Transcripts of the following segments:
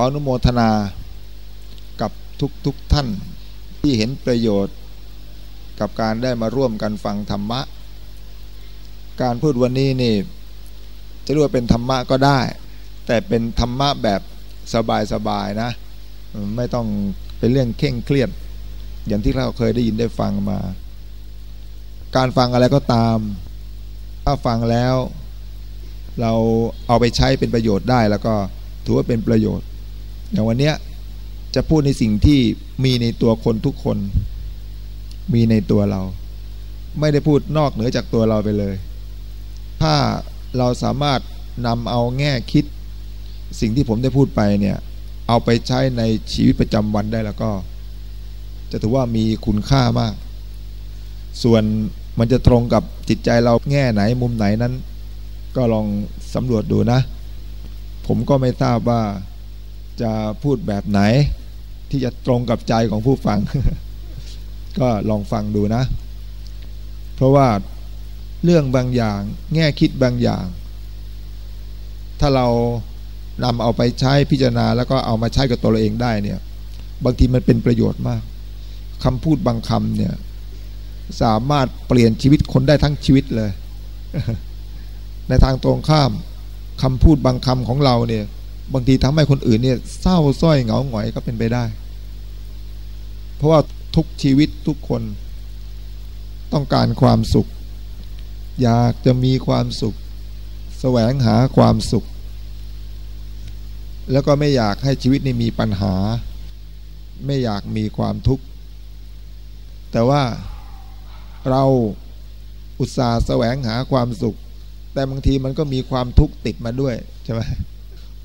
ขออนุโมทนากับทุกทุกท่านที่เห็นประโยชน์ กับการได้มาร่วมกันฟังธรรมะ การพูดวันนี้นี่จะเรียกว่าเป็นธรรมะก็ได้ แต่เป็นธรรมะแบบสบายๆนะ ไม่ต้องเป็นเรื่องเคร่งเครียด อย่างที่เราเคยได้ยินได้ฟังมา การฟังอะไรก็ตาม ถ้าฟังแล้ว เราเอาไปใช้เป็นประโยชน์ได้แล้วก็ถือว่าเป็นประโยชน์ อย่างวันนี้จะพูดในสิ่งที่มีในตัวคนทุกคน มีในตัวเรา ไม่ได้พูดนอกเหนือจากตัวเราไปเลย ถ้าเราสามารถนำเอาแง่คิด สิ่งที่ผมได้พูดไปเนี่ย เอาไปใช้ในชีวิตประจำวันได้แล้วก็ จะถือว่ามีคุณค่ามาก ส่วนมันจะตรงกับจิตใจเราแง่ไหนมุมไหนนั้น ก็ลองสำรวจดูนะ ผมก็ไม่ทราบว่า จะพูดแบบไหน ที่จะตรงกับใจของผู้ฟัง ก็ลองฟังดูนะ เพราะว่าเรื่องบางอย่าง แง่คิดบางอย่าง ถ้าเรานำเอาไปใช้พิจารณา แล้วก็เอามาใช้กับตัวเราเองได้เนี่ย บางทีมันเป็นประโยชน์มากคำพูดบางคำเนี่ย สามารถเปลี่ยนชีวิตคนได้ทั้งชีวิตเลย ในทางตรงข้ามคำพูดบางคำของเราเนี่ย บางทีทำให้คนอื่นเนี่ยเศร้าส้อยเหงาหงอยก็เป็นไปได้ เพราะว่าทุกชีวิตทุกคนต้องการความสุข อยากจะมีความสุข แสวงหาความสุข แล้วก็ไม่อยากให้ชีวิตนี้มีปัญหา ไม่อยากมีความทุกข์ แต่ว่าเราอุตส่าห์แสวงหาความสุข แต่บางทีมันก็มีความทุกข์ติดมาด้วยใช่ไหม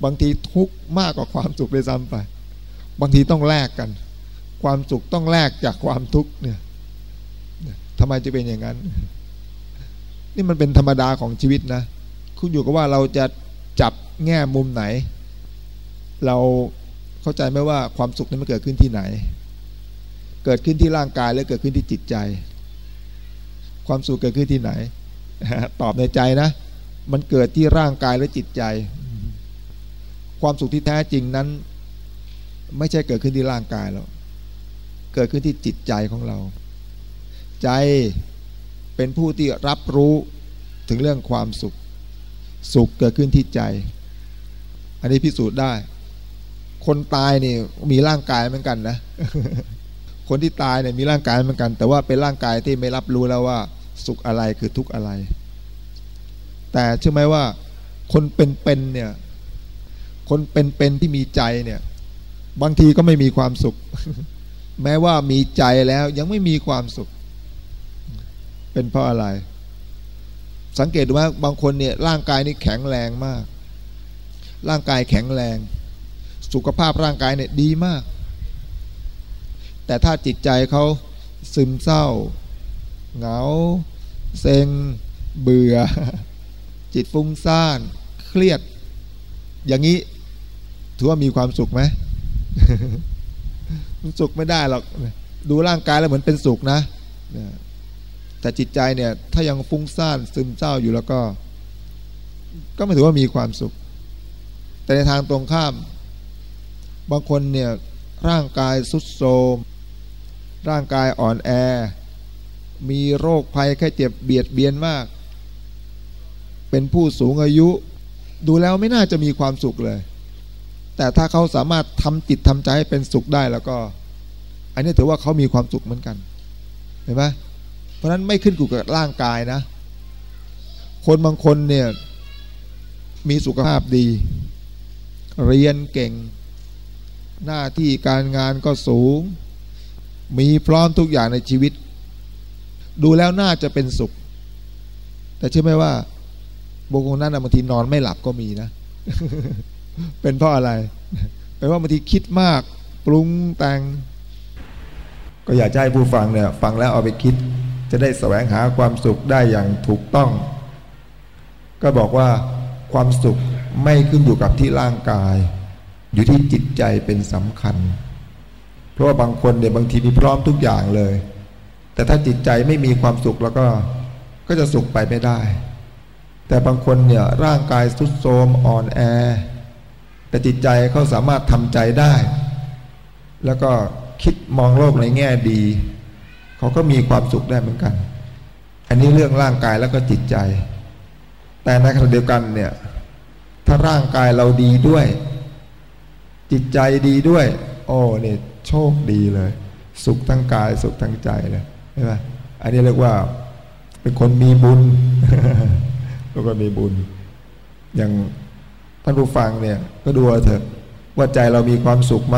บางทีทุกข์มากกว่าความสุขเลยซ้ำไป บางทีต้องแลกกัน ความสุขต้องแลกจากความทุกข์เนี่ยทำไมจะเป็นอย่างนั้น นี่มันเป็นธรรมดาของชีวิตนะคุณอยู่กับว่าเราจะจับแง่มุมไหน เราเข้าใจไหมว่าความสุขนี้มันเกิดขึ้นที่ไหน เกิดขึ้นที่ร่างกายหรือเกิดขึ้นที่จิตใจ ความสุขเกิดขึ้นที่ไหนตอบในใจนะ มันเกิดที่ร่างกายและจิตใจ ความสุขที่แท้จริงนั้น ไม่ใช่เกิดขึ้นที่ร่างกายหรอกเกิดขึ้นที่จิตใจของเรา ใจเป็นผู้ที่รับรู้ถึงเรื่องความสุข สุขเกิดขึ้นที่ใจ อันนี้พิสูจน์ได้ คนตายนี่มีร่างกายเหมือนกันนะ คนที่ตายเนี่ยมีร่างกายเหมือนกัน แต่ว่าเป็นร่างกายที่ไม่รับรู้แล้วว่า สุขอะไรคือทุกข์อะไร แต่เชื่อไหมว่า คนเป็นๆเนี่ย คนเป็นๆที่มีใจเนี่ย บางทีก็ไม่มีความสุข แม้ว่ามีใจแล้วยังไม่มีความสุข เป็นเพราะอะไร สังเกตดูว่าบางคนเนี่ยร่างกายนี่แข็งแรงมาก ร่างกายแข็งแรง สุขภาพร่างกายเนี่ยดีมาก แต่ถ้าจิตใจเขาซึมเศร้า เหงา เซ็ง เบื่อ จิตฟุ้งซ่าน เครียด อย่างนี้ ถือว่ามีความสุขไหมสุขไม่ได้หรอกดูร่างกายแล้วเหมือนเป็นสุขนะแต่จิตใจเนี่ย ถ้ายังฟุ้งซ่านซึมเศร้าอยู่แล้วก็ ก็ไม่ถือว่ามีความสุข แต่ในทางตรงข้าม บางคนเนี่ย ร่างกายสุดโทรมร่างกายอ่อนแอ มีโรคภัยแค่เจ็บเบียดเบียนมาก เป็นผู้สูงอายุ ดูแล้วไม่น่าจะมีความสุขเลย แต่ถ้าเขาสามารถทำจิตทำใจให้เป็นสุขได้แล้วก็ อันนี้ถือว่าเขามีความสุขเหมือนกัน เห็นไหมเพราะนั้นไม่ขึ้นอยู่กับร่างกายนะ คนบางคนเนี่ยมีสุขภาพดี เรียนเก่ง หน้าที่การงานก็สูง มีพร้อมทุกอย่างในชีวิต ดูแล้วน่าจะเป็นสุข แต่เชื่อไหมว่าบุคคลนั้นบางทีนอนไม่หลับก็มีนะ เป็นเพราะอะไรเป็นว่าบางทีคิดมาก ปรุงแต่ง ก็อยากให้ผู้ฟังเนี่ย ฟังแล้วเอาไปคิด จะได้แสวงหาความสุขได้อย่างถูกต้อง ก็บอกว่าความสุขไม่ขึ้นอยู่กับที่ร่างกาย อยู่ที่จิตใจเป็นสำคัญ เพราะว่าบางคนเนี่ยบางทีมีพร้อมทุกอย่างเลย แต่ถ้าจิตใจไม่มีความสุขแล้วก็ก็จะสุขไปไม่ได้ แต่บางคนเนี่ยร่างกายสุดโทมอ่อนแอ แต่จิตใจเขาสามารถทำใจได้ แล้วก็คิดมองโลกในแง่ดี เขาก็มีความสุขได้เหมือนกัน อันนี้เรื่องร่างกายแล้วก็จิตใจ แต่ในขณะเดียวกันเนี่ย ถ้าร่างกายเราดีด้วย จิตใจดีด้วย โอ้เนี่ยโชคดีเลย สุขทั้งกายสุขทั้งใจเลยใช่ไหมอันนี้เรียกว่าเป็นคนมีบุญแล้วก็มีบุญอย่าง ท่านผู้ฟังเนี่ยก็ดูเถอะว่าใจเรามีความสุขไหม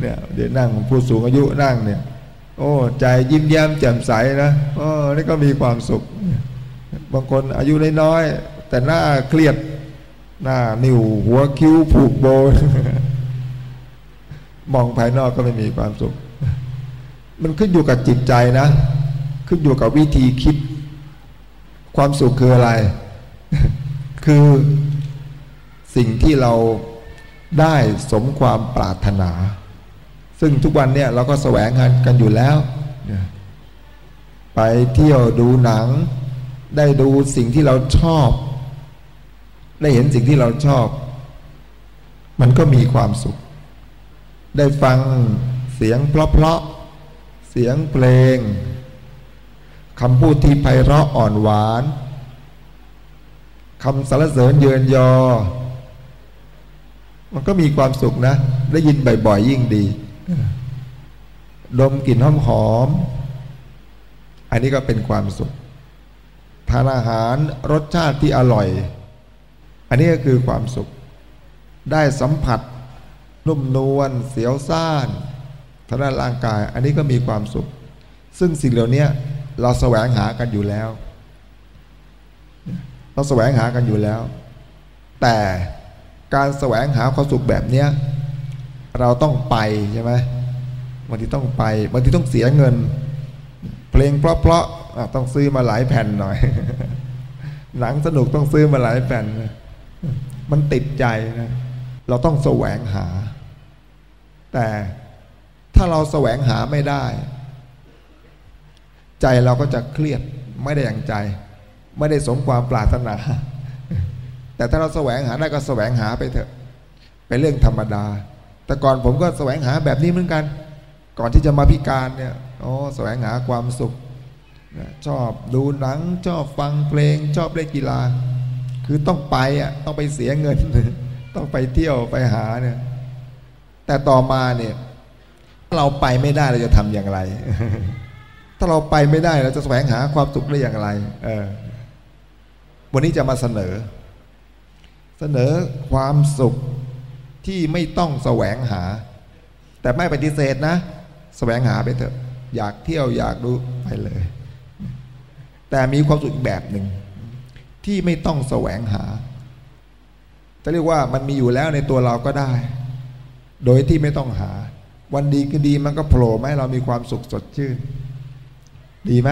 เนี่ยเดี๋ยวนั่งผู้สูงอายุนั่งเนี่ย โอ้ใจยิ้มแย้มแจ่มใสนะโอ๋อนี่ก็มีความสุข บางคนอายุน้อยแต่หน้าเครียดหน้านิ่วหัวคิ้วผูกโบ มองภายนอกก็ไม่มีความสุข มันขึ้นอยู่กับจิตใจนะ ขึ้นอยู่กับวิธีคิด ความสุขคืออะไร คือ สิ่งที่เราได้สมความปรารถนา ซึ่งทุกวันเนี่ยเราก็แสวงหากันอยู่แล้วไปเที่ยวดูหนัง ได้ดูสิ่งที่เราชอบ ได้เห็นสิ่งที่เราชอบ มันก็มีความสุข ได้ฟังเสียงเพราะๆเสียงเพลงคำพูดที่ไพเราะอ่อนหวานคำสรรเสริญเยินยอ มันก็มีความสุขนะ ได้ยินบ่อยๆยิ่งดี ดมกลิ่นหอมหอม อันนี้ก็เป็นความสุข ทานอาหารรสชาติที่อร่อย อันนี้ก็คือความสุข ได้สัมผัส นุ่มนวลเสียวซ่านทางด้านร่างกาย อันนี้ก็มีความสุข ซึ่งสิ่งเหล่านี้เราแสวงหากันอยู่แล้ว เราแสวงหากันอยู่แล้ว แต่ การแสวงหาความสุขแบบเนี้ยเราต้องไปใช่ไหมบางทีต้องไปบางทีต้องเสียเงิน เพลงเพราะๆต้องซื้อมาหลายแผ่นหน่อย หนังสนุกต้องซื้อมาหลายแผ่น มันติดใจนะ เราต้องแสวงหา แต่ถ้าเราแสวงหาไม่ได้ ใจเราก็จะเครียดไม่ได้อย่างใจ ไม่ได้สมความปรารถนา แต่ถ้าเราแสวงหาได้ก็แสวงหาไปเถอะเป็นเรื่องธรรมดา แต่ก่อนผมก็แสวงหาแบบนี้เหมือนกัน ก่อนที่จะมาพิการเนี่ยโอ้แสวงหาความสุข ชอบดูหนัง ชอบฟังเพลง ชอบเล่นกีฬา คือต้องไปอะต้องไปเสียเงิน ต้องไปเที่ยวไปหาเนี่ยแต่ต่อมาเนี่ยเราไปไม่ได้เราจะทำอย่างไร ถ้าเราไปไม่ได้เราจะแสวงหาความสุขได้อย่างไร เออ วันนี้จะมาเสนอ เสนอความสุขที่ไม่ต้องแสวงหา แต่ไม่ปฏิเสธนะ แสวงหาไปเถอะ อยากเที่ยวอยากดูไปเลย แต่มีความสุขแบบหนึ่ง ที่ไม่ต้องแสวงหา จะเรียกว่ามันมีอยู่แล้วในตัวเราก็ได้ โดยที่ไม่ต้องหา วันดีก็ดีมันก็โผล่มาให้เรามีความสุขสดชื่น ดีไหม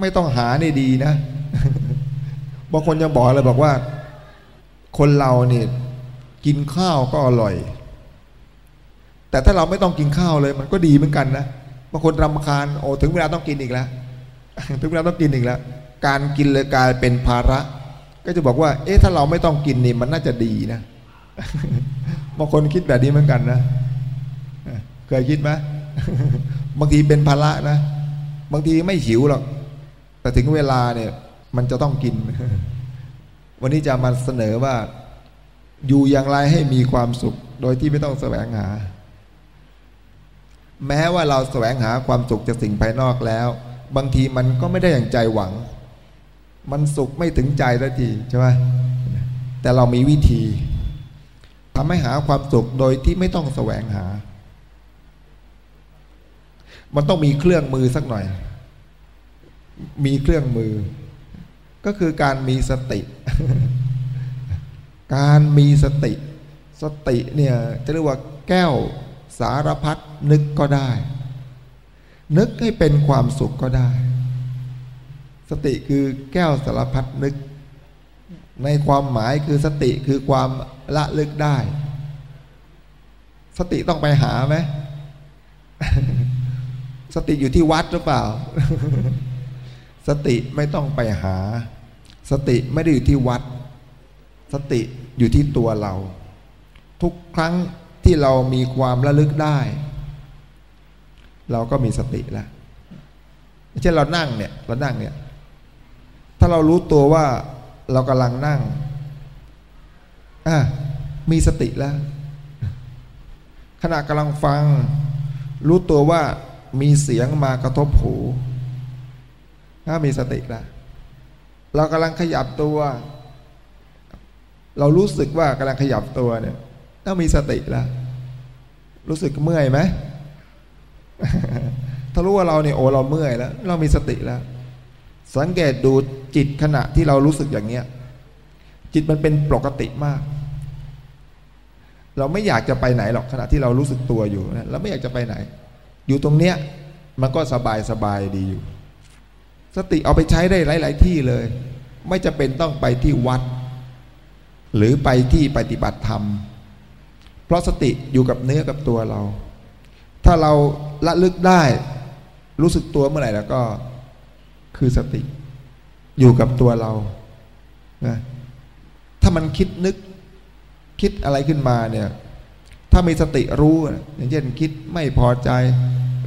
ไม่ต้องหานี่ดีนะบางคนยังบอกเลยบอกว่า คนเราเนี่ยกินข้าวก็อร่อย แต่ถ้าเราไม่ต้องกินข้าวเลย มันก็ดีเหมือนกันนะบางคนรำคาญโอ้ถึงเวลาต้องกินอีกแล้ว ถึงเวลาต้องกินอีกแล้ว การกินเลยกลายเป็นภาระ ก็จะบอกว่า เอ๊ะถ้าเราไม่ต้องกินนี่มันน่าจะดีนะบางคนคิดแบบนี้เหมือนกันนะเคยคิดไหมบางทีเป็นภาระนะ บางทีไม่หิวหรอก แต่ถึงเวลาเนี่ย มันจะต้องกิน วันนี้จะมาเสนอว่าอยู่อย่างไรให้มีความสุข โดยที่ไม่ต้องแสวงหา แม้ว่าเราแสวงหาความสุขจากสิ่งภายนอกแล้ว บางทีมันก็ไม่ได้อย่างใจหวัง มันสุขไม่ถึงใจสักทีใช่ไหมแต่เรามีวิธีทำให้หาความสุขโดยที่ไม่ต้องแสวงหา มันต้องมีเครื่องมือสักหน่อย มีเครื่องมือ ก็คือการมีสติ การมีสติ สติเนี่ยจะเรียกว่าแก้วสารพัดนึกก็ได้ นึกให้เป็นความสุขก็ได้ สติคือแก้วสารพัดนึก ในความหมายคือสติคือความละลึกได้ สติต้องไปหาไหมสติอยู่ที่วัดหรือเปล่า สติไม่ต้องไปหา สติไม่ได้อยู่ที่วัด สติอยู่ที่ตัวเรา ทุกครั้งที่เรามีความระลึกได้ เราก็มีสติแล้วเช่นเรานั่งเนี่ยเรานั่งเนี่ย ถ้าเรารู้ตัวว่าเรากำลังนั่งอะมีสติแล้ว ขณะกำลังฟัง รู้ตัวว่ามีเสียงมากระทบหู ถ้ามีสติแล้วเรากำลังขยับตัว เรารู้สึกว่ากำลังขยับตัวเนี่ยต้องมีสติแล้วรู้สึกเมื่อยไหมถ้ารู้ว่าเราเนี่ยโอ้เราเมื่อยแล้ว เรามีสติแล้ว สังเกตดูจิตขณะที่เรารู้สึกอย่างเงี้ย จิตมันเป็นปกติมาก เราไม่อยากจะไปไหนหรอกขณะที่เรารู้สึกตัวอยู่นะเราไม่อยากจะไปไหน อยู่ตรงเนี้ย มันก็สบายสบายดีอยู่ สติเอาไปใช้ได้หลาย ๆ ที่เลย ไม่จะเป็นต้องไปที่วัด หรือไปที่ปฏิบัติธรรม เพราะสติอยู่กับเนื้อกับตัวเรา ถ้าเราละลึกได้รู้สึกตัวเมื่อไหร่แล้วก็คือสติ อยู่กับตัวเรานะถ้ามันคิดนึกคิดอะไรขึ้นมาเนี่ย ถ้ามีสติรู้ อย่างเช่นคิดไม่พอใจ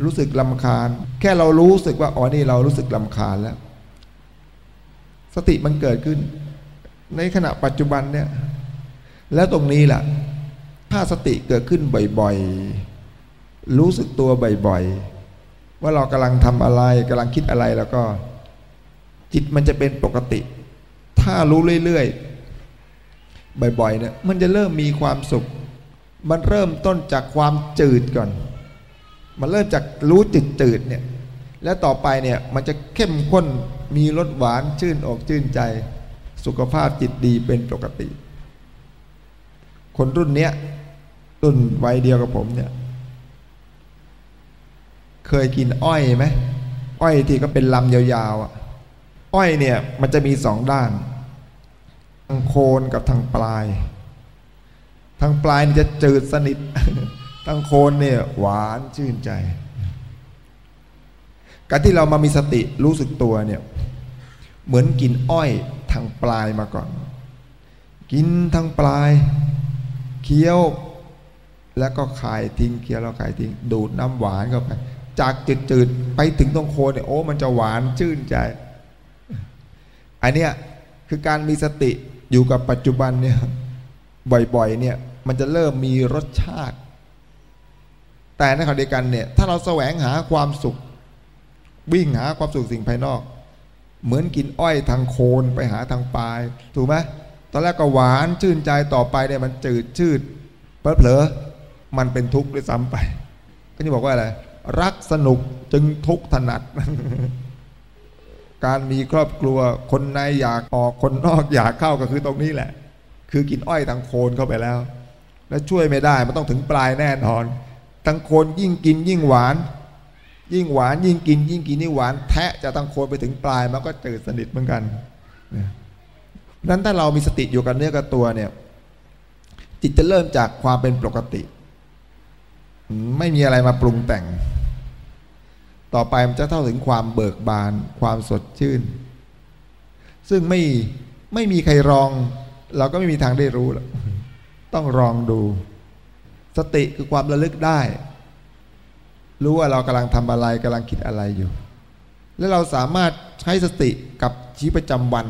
รู้สึกลำคาญ แค่เรารู้สึกว่าอ๋อนี่เรารู้สึกลำคาญแล้ว สติมันเกิดขึ้น ในขณะปัจจุบันเนี่ย แล้วตรงนี้แหละถ้าสติเกิดขึ้นบ่อยๆ รู้สึกตัวบ่อยๆ ว่าเรากำลังทำอะไรกำลังคิดอะไรแล้วก็ จิตมันจะเป็นปกติ ถ้ารู้เรื่อยๆ บ่อยๆเนี่ยมันจะเริ่มมีความสุข มันเริ่มต้นจากความจืดก่อน มันเริ่มจากรู้จืดจืดเนี่ยแล้วต่อไปเนี่ยมันจะเข้มข้นมีรสหวานชื่นอกชื่นใจ สุขภาพจิตดีเป็นปกติ คนรุ่นเนี้ยรุ่นวัยเดียวกับผมเนี่ย เคยกินอ้อยไหมอ้อยที่ก็เป็นลำยาวๆอะอ้อยเนี่ยมันจะมีสองด้าน ทางโคนกับทางปลาย ทางปลายจะจืดสนิท ทางโคนเนี่ยหวานชื่นใจ การที่เรามามีสติรู้สึกตัวเนี่ย เหมือนกินอ้อยทางปลายมาก่อน กินทางปลาย เคี้ยว แล้วก็คายทิ้งเคี้ยวแล้วคายทิ้งดูดน้ำหวานเข้าไป จากจืดๆไปถึงตรงโคนเนี่ยโอ้มันจะหวานชื่นใจอันเนี้ยคือการมีสติอยู่กับปัจจุบันเนี่ยบ่อยๆเนี่ยมันจะเริ่มมีรสชาติ แต่ในขณะเดียวกันเนี่ยถ้าเราแสวงหาความสุข วิ่งหาความสุขสิ่งภายนอก เหมือนกินอ้อยทางโคนไปหาทางปลายถูกไหมตอนแรกก็หวานชื่นใจต่อไปเนี่ยมันจืดชืดเผลอๆมันเป็นทุกข์ด้วยซ้ำไป ก็นี่บอกว่าอะไรรักสนุกจึงทุกข์ถนัด การมีครอบครัวคนในอยากออกคนนอกอยากเข้าก็คือตรงนี้แหละ คือกินอ้อยทางโคนเข้าไปแล้ว แล้วช่วยไม่ได้มันต้องถึงปลายแน่นอน ทางคนยิ่งกินยิ่งหวาน ยิ่งหวานยิ่งกิน ยิ่งกินนี่หวาน แทะจะทางคนไปถึงปลายมันก็จืดสนิทเหมือนกันนั้นถ้าเรามีสติอยู่กับเนื้อกับตัวเนี่ย จิตจะเริ่มจากความเป็นปกติ ไม่มีอะไรมาปรุงแต่ง ต่อไปมันจะเท่าถึงความเบิกบาน ความสดชื่น ซึ่งไม่ไม่มีใครรอง เราก็ไม่มีทางได้รู้หรอกต้องลองดู สติคือความระลึกได้ รู้ว่าเรากำลังทำอะไรกำลังคิดอะไรอยู่ และเราสามารถใช้สติกับชีวิตประจำวัน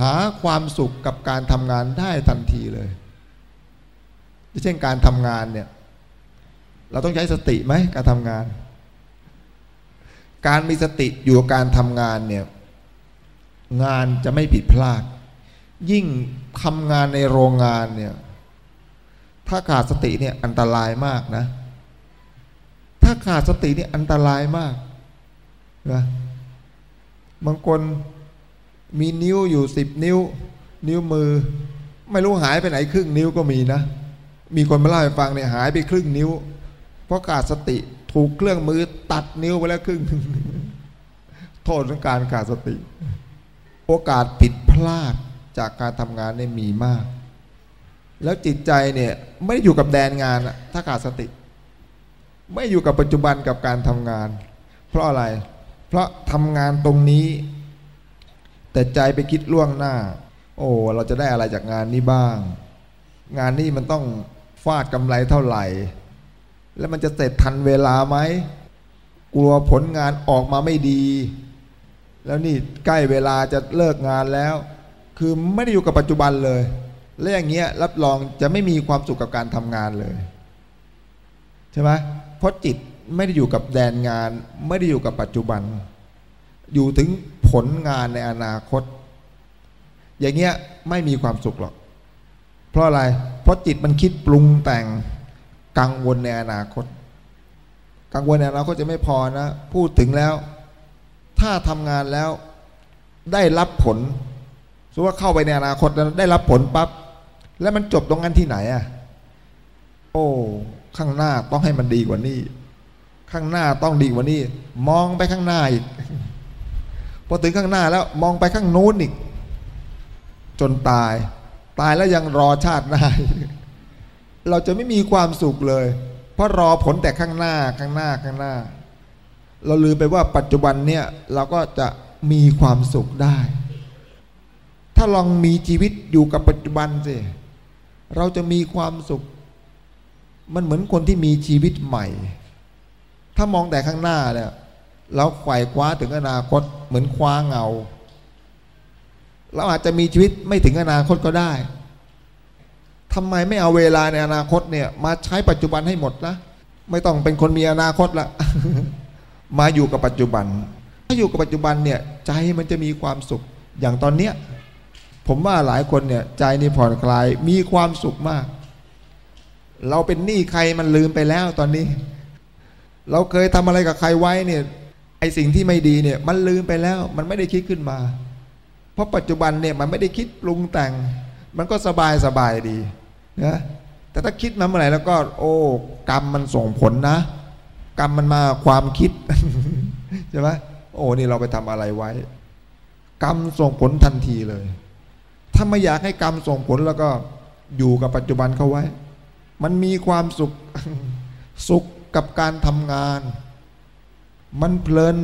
หาความสุขกับการทำงานได้ทันทีเลย เช่นการทำงานเนี่ย เราต้องใช้สติไหมการทำงาน การมีสติอยู่กับการทำงานเนี่ย งานจะไม่ผิดพลาด ยิ่งทำงานในโรงงานเนี่ย ถ้าขาดสติเนี่ยอันตรายมากนะ ถ้าขาดสติเนี่ยอันตรายมากนะบางคนมีนิ้วอยู่สิบนิ้ว นิ้วมือ ไม่รู้หายไปไหนครึ่งนิ้วก็มีนะ มีคนมาเล่าให้ฟังเนี่ยหายไปครึ่งนิ้ว เพราะขาดสติถูกเครื่องมือตัดนิ้วไปแล้วครึ่งโทษของการขาดสติ โอกาสผิดพลาดจากการทำงานเนี่ยมีมาก แล้วจิตใจเนี่ยไม่ได้อยู่กับแดนงานถ้าขาดสติ ไม่อยู่กับปัจจุบันกับการทำงาน เพราะอะไร เพราะทำงานตรงนี้ แต่ใจไปคิดล่วงหน้า โอ้เราจะได้อะไรจากงานนี้บ้าง งานนี้มันต้องฟาดกำไรเท่าไหร่ แล้วมันจะเสร็จทันเวลาไหมกลัวผลงานออกมาไม่ดี แล้วนี่ใกล้เวลาจะเลิกงานแล้ว คือไม่ได้อยู่กับปัจจุบันเลย และอย่างเงี้ยรับรองจะไม่มีความสุขกับการทำงานเลยใช่ไหมเพราะจิตไม่ได้อยู่กับแดนงาน ไม่ได้อยู่กับปัจจุบัน อยู่ถึงผลงานในอนาคต อย่างเงี้ยไม่มีความสุขหรอก เพราะอะไร เพราะจิตมันคิดปรุงแต่งกังวลในอนาคต กังวลในอนาคตจะไม่พอนะ พูดถึงแล้ว ถ้าทำงานแล้วได้รับผลสมมติว่าเข้าไปในอนาคตแล้วได้รับผลปับ๊บ แล้วมันจบตรงนั้นที่ไหนอะ โอ้ ข้างหน้าต้องให้มันดีกว่านี้ ข้างหน้าต้องดีกว่านี้ มองไปข้างหน้าอีก พอถึงข้างหน้าแล้วมองไปข้างนู้นอีก จนตาย ตายแล้วยังรอชาติหน้า เราจะไม่มีความสุขเลย เพราะรอผลแต่ข้างหน้า ข้างหน้า ข้างหน้า เราลืมไปว่าปัจจุบันเนี่ยเราก็จะมีความสุขได้ ถ้าลองมีชีวิตอยู่กับปัจจุบันสิ เราจะมีความสุข มันเหมือนคนที่มีชีวิตใหม่ ถ้ามองแต่ข้างหน้าเนี่ยเราไขว่คว้าถึงอนาคตเหมือนคว้าเงา เราอาจจะมีชีวิตไม่ถึงอนาคตก็ได้ทำไมไม่เอาเวลาในอนาคตเนี่ย มาใช้ปัจจุบันให้หมดนะไม่ต้องเป็นคนมีอนาคตละมาอยู่กับปัจจุบัน ถ้าอยู่กับปัจจุบันเนี่ยใจมันจะมีความสุขอย่างตอนเนี้ย ผมว่าหลายคนเนี่ยใจนี่ผ่อนคลายมีความสุขมาก เราเป็นหนี้ใครมันลืมไปแล้วตอนนี้ เราเคยทำอะไรกับใครไว้เนี่ยไอสิ่งที่ไม่ดีเนี่ยมันลืมไปแล้ว มันไม่ได้คิดขึ้นมา เพราะปัจจุบันเนี่ยมันไม่ได้คิดปรุงแต่ง มันก็สบายสบายดีนะแต่ถ้าคิดมาเมื่อไหร่แล้วก็ โอ้กรรมมันส่งผลนะ กรรมมันมาความคิดใช่ไหมโอ้นี่เราไปทำอะไรไว้ กรรมส่งผลทันทีเลย ถ้าไม่อยากให้กรรมส่งผลแล้วก็อยู่กับปัจจุบันเขาไว้ มันมีความสุขสุขกับการทำงาน มันเพลิน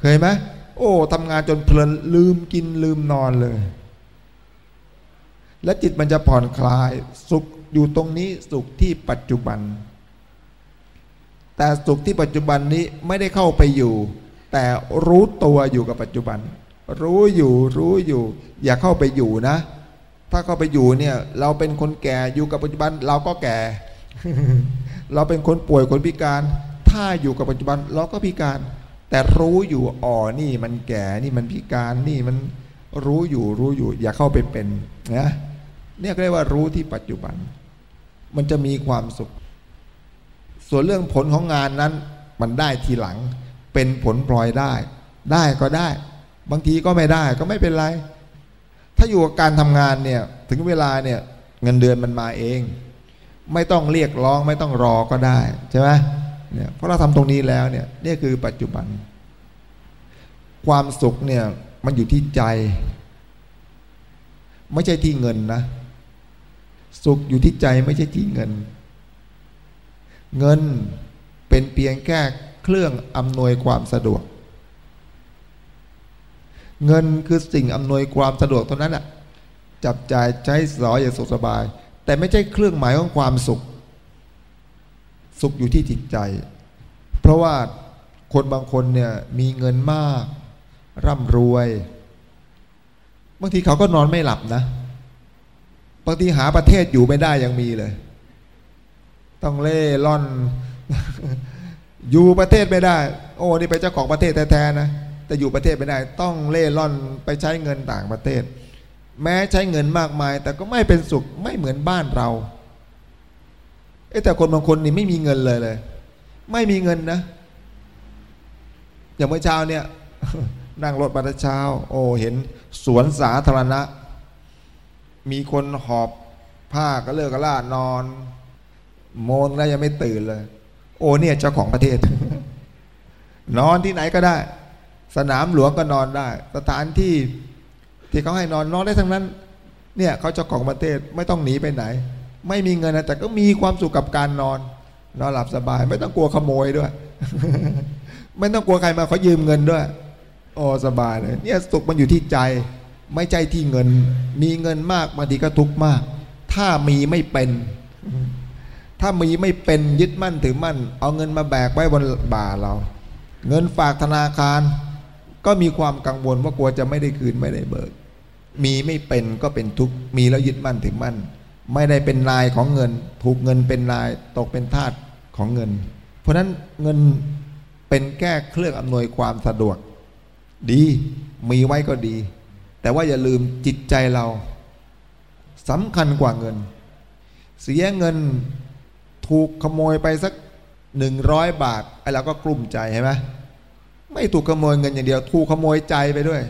เคยไหมโอ้ทำงานจนเพลินลืมกินลืมนอนเลย และจิตมันจะผ่อนคลาย สุขอยู่ตรงนี้สุขที่ปัจจุบัน แต่สุขที่ปัจจุบันนี้ไม่ได้เข้าไปอยู่ แต่รู้ตัวอยู่กับปัจจุบัน รู้อยู่รู้อยู่ อย่าเข้าไปอยู่นะ ถ้าเข้าไปอยู่เนี่ย เราเป็นคนแก่อยู่กับปัจจุบันเราก็แก่ เราเป็นคนป่วยคนพิการ ถ้าอยู่กับปัจจุบันเราก็พิการ แต่รู้อยู่อ๋อนี่มันแก่นี่มันพิการนี่มันรู้อยู่รู้อยู่ อย่าเข้าไปเป็นนะเนี่ยเรียกว่ารู้ที่ปัจจุบัน มันจะมีความสุข ส่วนเรื่องผลของงานนั้น มันได้ทีหลัง เป็นผลพลอยได้ ได้ก็ได้ บางทีก็ไม่ได้ก็ไม่เป็นไร ถ้าอยู่กับการทำงานเนี่ยถึงเวลาเนี่ยเงินเดือนมันมาเอง ไม่ต้องเรียกร้องไม่ต้องรอก็ได้ใช่ไหมเนี่ยเพราะเราทำตรงนี้แล้วเนี่ยนี่คือปัจจุบัน ความสุขเนี่ยมันอยู่ที่ใจ ไม่ใช่ที่เงินนะ สุขอยู่ที่ใจไม่ใช่ที่เงิน เงินเป็นเพียงแค่เครื่องอำนวยความสะดวก เงินคือสิ่งอำนวยความสะดวกเท่านั้นอะจับจ่ายใช้สอยอย่างสุขสบาย แต่ไม่ใช่เครื่องหมายของความสุข สุขอยู่ที่จิตใจ เพราะว่าคนบางคนเนี่ยมีเงินมาก ร่ำรวย บางทีเขาก็นอนไม่หลับนะ บางทีหาประเทศอยู่ไม่ได้ยังมีเลย ต้องเล่ร่อน อยู่ประเทศไม่ได้ โอ้นี่เป็นเจ้าของประเทศแท้ๆนะ แต่อยู่ประเทศไม่ได้ต้องเล่ร่อนไปใช้เงินต่างประเทศ แม้ใช้เงินมากมาย แต่ก็ไม่เป็นสุขไม่เหมือนบ้านเราเอแต่คนบางคนนี่ไม่มีเงินเลยเลย ไม่มีเงินนะ อย่างเมื่อเช้าเนี่ย นั่งรถบัสเช้า โอ้เห็นสวนสาธารณะ มีคนหอบผ้าก็เลิกกระล่านอน โมนแล้วยังไม่ตื่นเลย โอ้เนี่ยเจ้าของประเทศ นอนที่ไหนก็ได้ สนามหลวงก็นอนได้ สถานที่ที่เขาให้นอนนอนได้ทั้งนั้น เนี่ยเขาเจ้าของประเทศไม่ต้องหนีไปไหน ไม่มีเงินนะแต่ก็มีความสุขกับการนอน นอนหลับสบาย ไม่ต้องกลัวขโมยด้วย ไม่ต้องกลัวใครมาเขายืมเงินด้วยโอ้สบายเลยเนี่ยสุขมันอยู่ที่ใจ ไม่ใช่ที่เงิน มีเงินมากบางทีก็ทุกข์มาก ถ้ามีไม่เป็น ถ้ามีไม่เป็นยึดมั่นถือมั่น เอาเงินมาแบกไว้บนบ่าเรา เงินฝากธนาคาร ก็มีความกังวลว่ากลัวจะไม่ได้คืนไม่ได้เบิก มีไม่เป็นก็เป็นทุกข์มีแล้วยึดมั่นถือมั่น ไม่ได้เป็นนายของเงิน ถูกเงินเป็นนายตกเป็นทาสของเงิน เพราะนั้นเงินเป็นแก้เครื่องอำนวยความสะดวก ดีมีไว้ก็ดี แต่ว่าอย่าลืมจิตใจเราสำคัญกว่าเงิน เสียเงินถูกขโมยไปสักหนึ่งร้อยบาทไอ้เราก็กลุ้มใจใช่ไหม ไม่ถูกขโมยเงินอย่างเดียว ถูกขโมยใจไปด้วย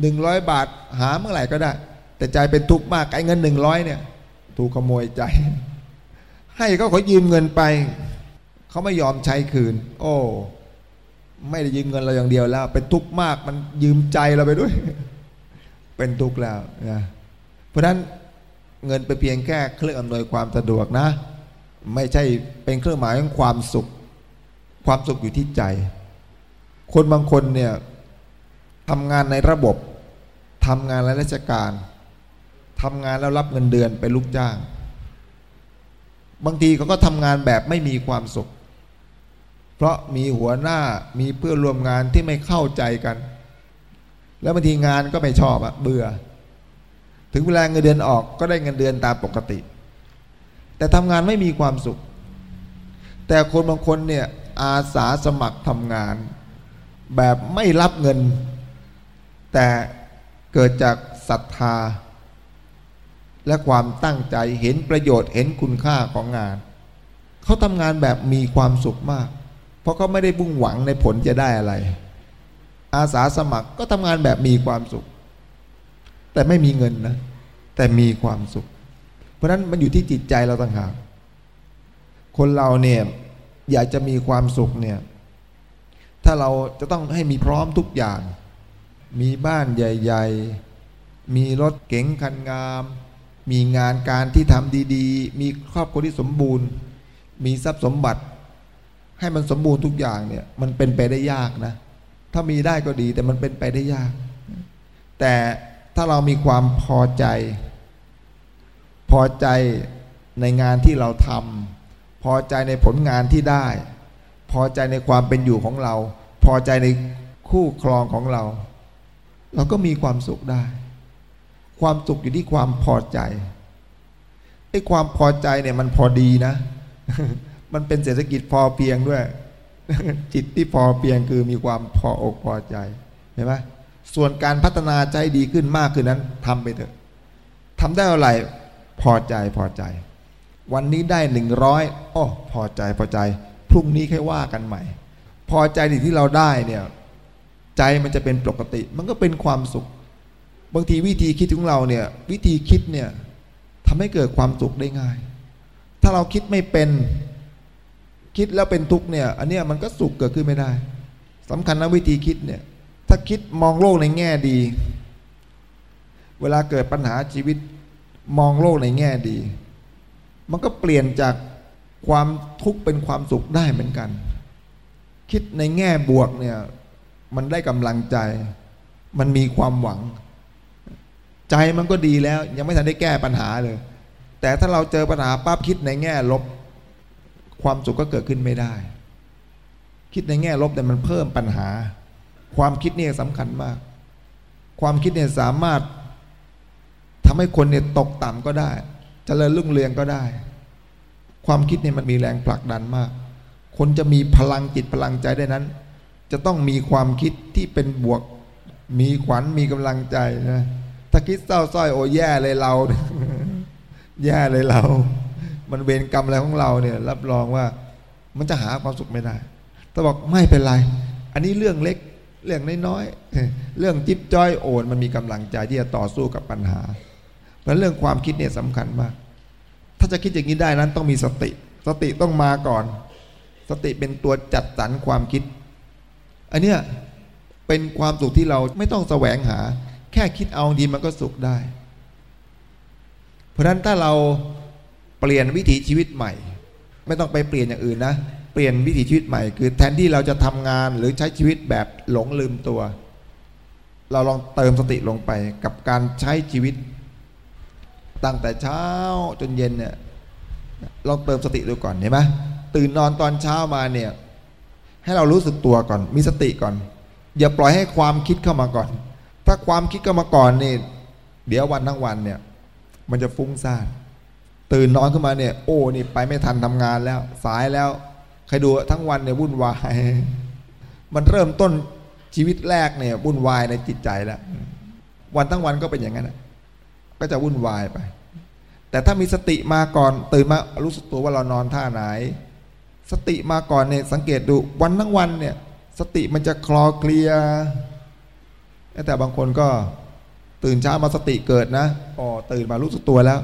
หนึ่งร้อยบาทหาเมื่อไหร่ก็ได้ แต่ใจเป็นทุกข์มากไอ้เงินหนึ่งร้อยเนี่ย ถูกขโมยใจ ให้ก็ขอยืมเงินไป เขาไม่ยอมใช้คืน โอ้ ไม่ได้ยืมเงินเราอย่างเดียวแล้ว เป็นทุกข์มากมันยืมใจเราไปด้วย เป็นทุกข์แล้วนะเพราะฉะนั้นเงินไปเพียงแค่เครื่องอำนวยความสะดวกนะ ไม่ใช่เป็นเครื่องหมายของความสุข ความสุขอยู่ที่ใจ คนบางคนเนี่ยทำงานในระบบทำงานราชการทำงานแล้วรับเงินเดือนเป็นลูกจ้าง บางทีเขาก็ทำงานแบบไม่มีความสุข เพราะมีหัวหน้ามีเพื่อนร่วมงานที่ไม่เข้าใจกัน แล้วบางทีงานก็ไม่ชอบอะเบื่อ ถึงเวลาเงินเดือนออกก็ได้เงินเดือนตามปกติ แต่ทำงานไม่มีความสุข แต่คนบางคนเนี่ยอาสาสมัครทำงาน แบบไม่รับเงิน แต่เกิดจากศรัทธา และความตั้งใจเห็นประโยชน์เห็นคุณค่าของงาน เขาทำงานแบบมีความสุขมาก เพราะเขาไม่ได้บุ่งหวังในผลจะได้อะไร อาสาสมัครก็ทำงานแบบมีความสุข แต่ไม่มีเงินนะ แต่มีความสุข เพราะฉะนั้นมันอยู่ที่จิตใจเราต่างหากคนเราเนี่ยอยากจะมีความสุขเนี่ย ถ้าเราจะต้องให้มีพร้อมทุกอย่าง มีบ้านใหญ่ ๆ มีรถเก๋งคันงาม มีงานการที่ทำดีๆ มีครอบครัวที่สมบูรณ์ มีทรัพย์สมบัติ ให้มันสมบูรณ์ทุกอย่างเนี่ย มันเป็นไปได้ยากนะ ถ้ามีได้ก็ดีแต่มันเป็นไปได้ยาก แต่ถ้าเรามีความพอใจ พอใจในงานที่เราทำพอใจในผลงานที่ได้ พอใจในความเป็นอยู่ของเรา พอใจในคู่ครองของเรา เราก็มีความสุขได้ ความสุขอยู่ที่ความพอใจไอ้ความพอใจเนี่ยมันพอดีนะ มันเป็นเศรษฐกิจพอเพียงด้วย จิตที่พอเพียงคือมีความพออกพอใจเห็นไหมส่วนการพัฒนาใจดีขึ้นมากขึ้นนั้นทำไปเถอะทำได้อะไรพอใจพอใจ วันนี้ได้หนึ่งร้อยโอ้พอใจพอใจ พรุ่งนี้ค่อยว่ากันใหม่ พอใจที่เราได้เนี่ยใจมันจะเป็นปกติ มันก็เป็นความสุข บางทีวิธีคิดของเราเนี่ยวิธีคิดเนี่ยทำให้เกิดความสุขได้ง่าย ถ้าเราคิดไม่เป็นคิดแล้วเป็นทุกข์เนี่ย อันเนี้ยมันก็สุขเกิดขึ้นไม่ได้สำคัญนะวิธีคิดเนี่ย ถ้าคิดมองโลกในแง่ดี เวลาเกิดปัญหาชีวิตมองโลกในแง่ดี มันก็เปลี่ยนจาก ความทุกข์เป็นความสุขได้เหมือนกัน คิดในแง่บวกเนี่ย มันได้กำลังใจ มันมีความหวัง ใจมันก็ดีแล้ว ยังไม่ทันได้แก้ปัญหาเลย แต่ถ้าเราเจอปัญหาปั๊บคิดในแง่ลบ ความสุขก็เกิดขึ้นไม่ได้ คิดในแง่ลบแต่มันเพิ่มปัญหา ความคิดเนี่ยสำคัญมาก ความคิดเนี่ยสามารถทำให้คนเนี่ยตกต่ำก็ได้จเจริญรุ่งเรืองก็ได้ ความคิดเนี่ยมันมีแรงผลักดันมาก คนจะมีพลังจิตพลังใจได้นั้น จะต้องมีความคิดที่เป็นบวก มีขวัญมีกำลังใจนะถ้าคิดเศร้าส้อยโอ้แย่เลยเรา แย่เลยเรา มันเวรกรรมอะไรของเราเนี่ย รับรองว่ามันจะหาความสุขไม่ได้ถ้าบอกไม่เป็นไร อันนี้เรื่องเล็กเรื่องน้อยๆเรื่องจิ๊บจ้อยโอนมันมีกำลังใจที่จะต่อสู้กับปัญหาเพราะเรื่องความคิดเนี่ยสำคัญมาก ถ้าจะคิดอย่างนี้ได้นั้นต้องมีสติ สติต้องมาก่อน สติเป็นตัวจัดสรรความคิด อันเนี้ยเป็นความสุขที่เราไม่ต้องแสวงหา แค่คิดเอาดีมันก็สุขได้ เพราะฉะนั้นถ้าเราเปลี่ยนวิถีชีวิตใหม่ ไม่ต้องไปเปลี่ยนอย่างอื่นนะ เปลี่ยนวิถีชีวิตใหม่ คือแทนที่เราจะทำงานหรือใช้ชีวิตแบบหลงลืมตัว เราลองเติมสติลงไปกับการใช้ชีวิต ตั้งแต่เช้าจนเย็นเนี่ยลองเติมสติดูก่อนเห็นไหมตื่นนอนตอนเช้ามาเนี่ยให้เรารู้สึกตัวก่อน มีสติก่อน อย่าปล่อยให้ความคิดเข้ามาก่อน ถ้าความคิดเข้ามาก่อนนี่เดี๋ยววันทั้งวันเนี่ย มันจะฟุ้งซ่านตื่นนอนขึ้นมาเนี่ย โอ้นี่ไปไม่ทันทำงานแล้ว สายแล้วใครดูทั้งวันเนี่ยวุ่นวาย มันเริ่มต้นชีวิตแรกเนี่ยวุ่นวายในจิตใจแล้ว วันทั้งวันก็เป็นอย่างนั้น ก็จะวุ่นวายไป แต่ถ้ามีสติมาก่อนตื่นมารู้สึกตัวว่าเรานอนท่าไหน สติมาก่อนเนี่ยสังเกตดูวันทั้งวันเนี่ย สติมันจะคลอเคลียแต่บางคนก็ตื่นเช้ามาสติเกิดนะอ๋อตื่นมารู้สึกตัวแล้ว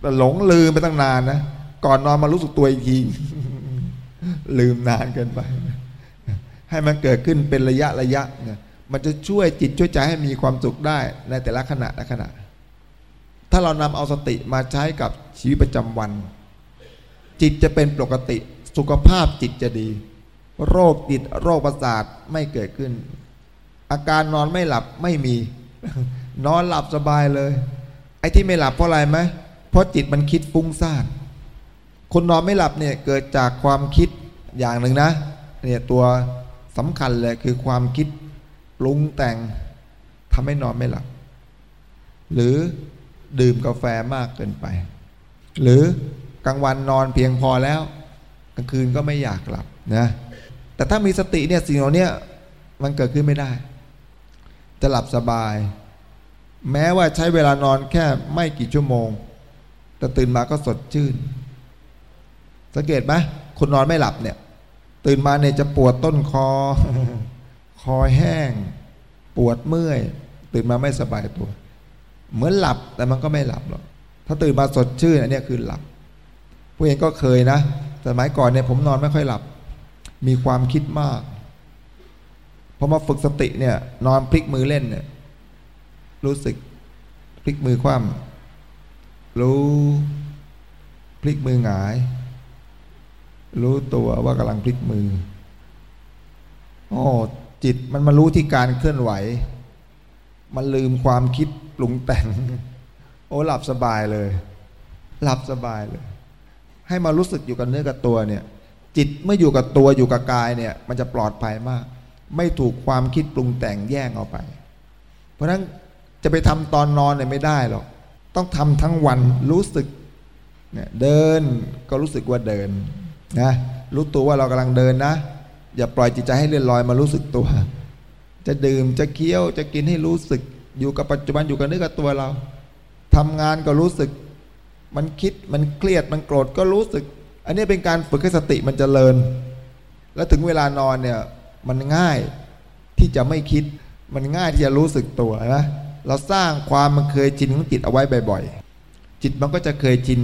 แต่หลงลืมไปตั้งนานนะก่อนนอนมารู้สึกตัวอีกทีลืมนานเกินไป ให้มันเกิดขึ้นเป็นระยะระยะเนี่ยมันจะช่วยจิตช่วยใจให้มีความสุขได้ในแต่ละขณะละขณะ ถ้าเรานำเอาสติมาใช้กับชีวิตประจำวัน จิตจะเป็นปกติสุขภาพจิตจะดี โรคจิตโรคประสาทไม่เกิดขึ้น อาการนอนไม่หลับไม่มี นอนหลับสบายเลย ไอ้ที่ไม่หลับเพราะอะไรไหมเพราะจิตมันคิดฟุ้งซ่านคนนอนไม่หลับเนี่ยเกิดจากความคิดอย่างหนึ่งนะเนี่ยตัวสำคัญเลยคือความคิดปรุงแต่งทำให้นอนไม่หลับ หรือ ดื่มกาแฟมากเกินไป หรือกลางวันนอนเพียงพอแล้ว กลางคืนก็ไม่อยากหลับนะแต่ถ้ามีสติเนี่ยสิ่งเหล่านี้มันเกิดขึ้นไม่ได้ จะหลับสบาย แม้ว่าใช้เวลานอนแค่ไม่กี่ชั่วโมง แต่ตื่นมาก็สดชื่น สังเกตไหมคนนอนไม่หลับเนี่ย ตื่นมาเนี่ยจะปวดต้นคอ คอแห้ง ปวดเมื่อย ตื่นมาไม่สบายตัว เหมือนหลับแต่มันก็ไม่หลับหรอกถ้าตื่นมาสดชื่นอันนี้คือหลับผู้เองก็เคยนะสมัยก่อนเนี่ยผมนอนไม่ค่อยหลับ มีความคิดมากพอมาฝึกสติเนี่ย นอนพลิกมือเล่นเนี่ย รู้สึกพลิกมือคว่ำรู้ พลิกมือหงาย รู้ตัวว่ากำลังพลิกมือโอ้จิตมันมารู้ที่การเคลื่อนไหว มันลืมความคิด ปรุงแต่ง โอ้หลับสบายเลย หลับสบายเลย ให้มารู้สึกอยู่กับเนื้อกับตัวเนี่ย จิตเมื่ออยู่กับตัวอยู่กับกายเนี่ย มันจะปลอดภัยมาก ไม่ถูกความคิดปรุงแต่งแย่งเอาไป เพราะฉะนั้นจะไปทำตอนนอนเนี่ยไม่ได้หรอกต้องทำทั้งวันรู้สึกเนี่ยเดินก็รู้สึกว่าเดินนะรู้ตัวว่าเรากำลังเดินนะ อย่าปล่อยจิตใจให้เลื่อนลอยมารู้สึกตัว จะดื่มจะเคี้ยวจะกินให้รู้สึก อยู่กับปัจจุบันอยู่กับเนื้อกับตัวเราทำงานก็รู้สึก มันคิดมันเครียดมันโกรธก็รู้สึก อันนี้เป็นการฝึกให้สติมันจเจริญ แล้วถึงเวลานอนเนี่ยมันง่ายที่จะไม่คิด มันง่ายที่จะรู้สึกตัวนะเราสร้างความมันเคยชินของจิตเอาไว้บ่อยๆ จิตมันก็จะเคยชิน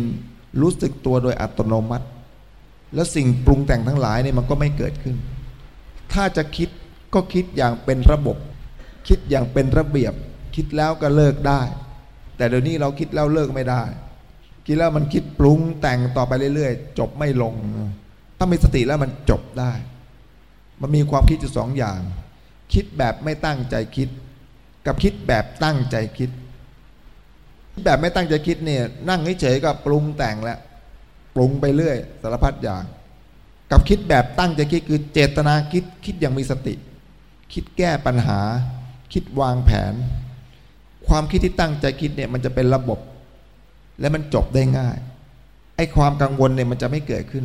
รู้สึกตัวโดยอัตโนมัติ แล้วสิ่งปรุงแต่งทั้งหลายเนี่ยมันก็ไม่เกิดขึ้น ถ้าจะคิดก็คิดอย่างเป็นระบบ คิดอย่างเป็นระเบียบ คิดแล้วก็เลิกได้ แต่เดี๋ยวนี้เราคิดแล้วเลิกไม่ได้ คิดแล้วมันคิดปรุงแต่งต่อไปเรื่อยๆ จบไม่ลง ถ้ามีสติแล้วมันจบได้ มันมีความคิดอยู่สองอย่าง คิดแบบไม่ตั้งใจคิด กับคิดแบบตั้งใจคิด แบบไม่ตั้งใจคิดเนี่ยนั่งเฉยๆก็ปรุงแต่งแล้วปรุงไปเรื่อย สารพัดอย่าง กับคิดแบบตั้งใจคิดคือเจตนาคิดคิดอย่างมีสติ คิดแก้ปัญหา คิดวางแผน ความคิดที่ตั้งใจคิดเนี่ยมันจะเป็นระบบ และมันจบได้ง่าย ไอ้ความกังวลเนี่ยมันจะไม่เกิดขึ้น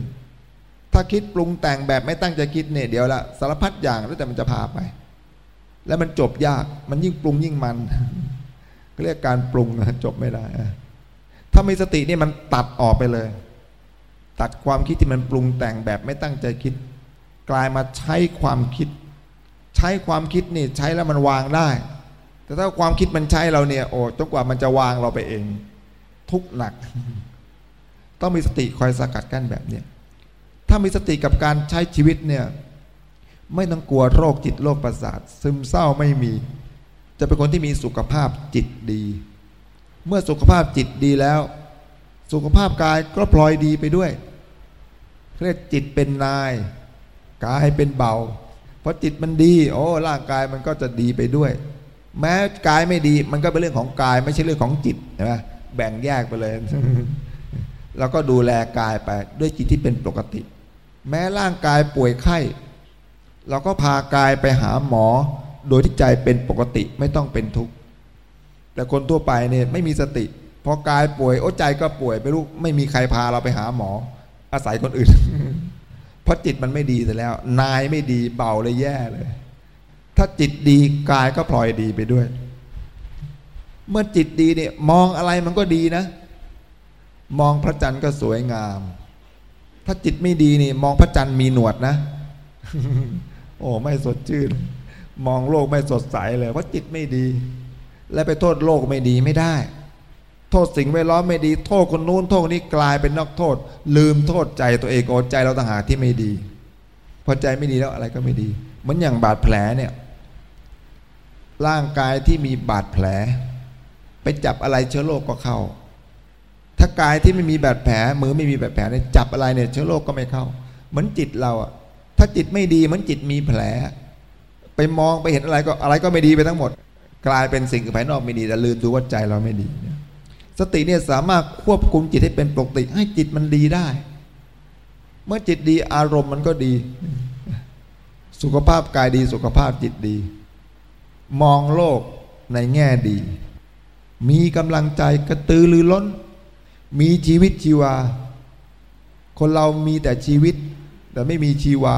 ถ้าคิดปรุงแต่งแบบไม่ตั้งใจคิดเนี่ยเดี๋ยวละสารพัดอย่างแล้วแต่มันจะพาไป แล้วมันจบยากมันยิ่งปรุงยิ่งมันเรียกการปรุงจบไม่ได้ ถ้ามีสตินี่มันตัดออกไปเลย ตัดความคิดที่มันปรุงแต่งแบบไม่ตั้งใจคิด กลายมาใช้ความคิด ใช้ความคิดนี่ใช้แล้วมันวางได้ แต่ถ้าความคิดมันใช้เราเนี่ย โอ้จนกว่ามันจะวางเราไปเอง ทุกหนัก ต้องมีสติคอยสกัดกั้นแบบเนี้ยถ้ามีสติกับการใช้ชีวิตเนี่ย ไม่ต้องกลัวโรคจิตโรคประสาท ซึมเศร้าไม่มี จะเป็นคนที่มีสุขภาพจิตดี เมื่อสุขภาพจิตดีแล้ว สุขภาพกายก็พลอยดีไปด้วยเรียกจิตเป็นนาย กายเป็นเบาเพราะจิตมันดี โอ้ร่างกายมันก็จะดีไปด้วย แม้กายไม่ดีมันก็เป็นเรื่องของกาย ไม่ใช่เรื่องของจิตใช่ไหมแบ่งแยกไปเลย แล้วก็ดูแลกายไปด้วยจิตที่เป็นปกติ แม้ร่างกายป่วยไข้ เราก็พากายไปหาหมอ โดยที่ใจเป็นปกติไม่ต้องเป็นทุกข์แต่คนทั่วไปเนี่ยไม่มีสติพอกายป่วยโอ้ใจก็ป่วยไปรู้ไม่มีใครพาเราไปหาหมอ อาศัยคนอื่น เพราะจิตมันไม่ดีแต่แล้ว นายไม่ดีเบาเลยแย่เลยาจิตดีกายก็พลอยดีไปด้วย เมื่อจิตดีเนี่ยมองอะไรมันก็ดีนะ มองพระจันทร์ก็สวยงาม ถ้าจิตไม่ดีนี่ มองพระจันทร์มีหนวดนะ โอ้ไม่สดชื่น มองโลกไม่สดใสเลยเพราะจิตไม่ดี และไปโทษโลกไม่ดีไม่ได้ โทษสิ่งแวดล้อมไม่ดี โทษคนนู้นโทษคนนี้กลายเป็นนอกโทษ ลืมโทษใจตัวเองโอใจเราต่างหากที่ไม่ดีพอใจไม่ดีแล้วอะไรก็ไม่ดี เหมือนอย่างบาดแผลเนี่ย ร่างกายที่มีบาดแผล ไปจับอะไรเชื้อโรคก็เข้า ถ้ากายที่ไม่มีบาดแผล มือไม่มีบาดแผลเนี่ยจับอะไรเนี่ยเชื้อโรคก็ไม่เข้า เหมือนจิตเราอะถ้าจิตไม่ดีเหมือนจิตมีแผล ไปมองไปเห็นอะไรก็อะไรก็ไม่ดีไปทั้งหมด กลายเป็นสิ่งภายนอกไม่ดีแต่ลืมดูว่าใจเราไม่ดี สติเนี่ยสามารถควบคุมจิตให้เป็นปกติ ให้จิตมันดีได้ เมื่อจิตดีอารมณ์มันก็ดี สุขภาพกายดีสุขภาพจิตดี มองโลกในแง่ดี มีกำลังใจกระตือรือร้น มีชีวิตชีวา คนเรามีแต่ชีวิต แต่ไม่มีชีวา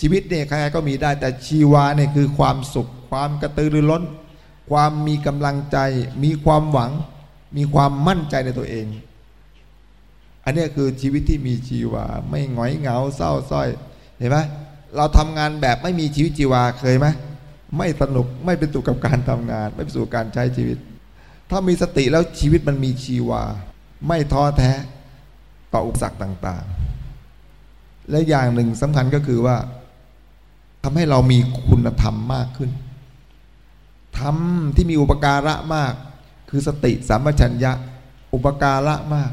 ชีวิตเนี่ยใครก็มีได้แต่ชีวาเนี่ยคือความสุข ความกระตือรือร้น ความมีกำลังใจ มีความหวัง มีความมั่นใจในตัวเอง อันนี้คือชีวิตที่มีชีวา ไม่หงอยเหงาเศร้าส้อยเห็นไหมเราทำงานแบบไม่มีชีวิตชีวาเคยไหม ไม่สนุกไม่เป็นสุขกับการทำงาน ไม่เป็นสุขกับการใช้ชีวิต ถ้ามีสติแล้วชีวิตมันมีชีวา ไม่ท้อแท้ต่ออุปสรรคต่าง ๆ และอย่างหนึ่งสำคัญก็คือว่าทำให้เรามีคุณธรรมมากขึ้นธรรมที่มีอุปการะมาก คือสติสัมปชัญญะ อุปการะมาก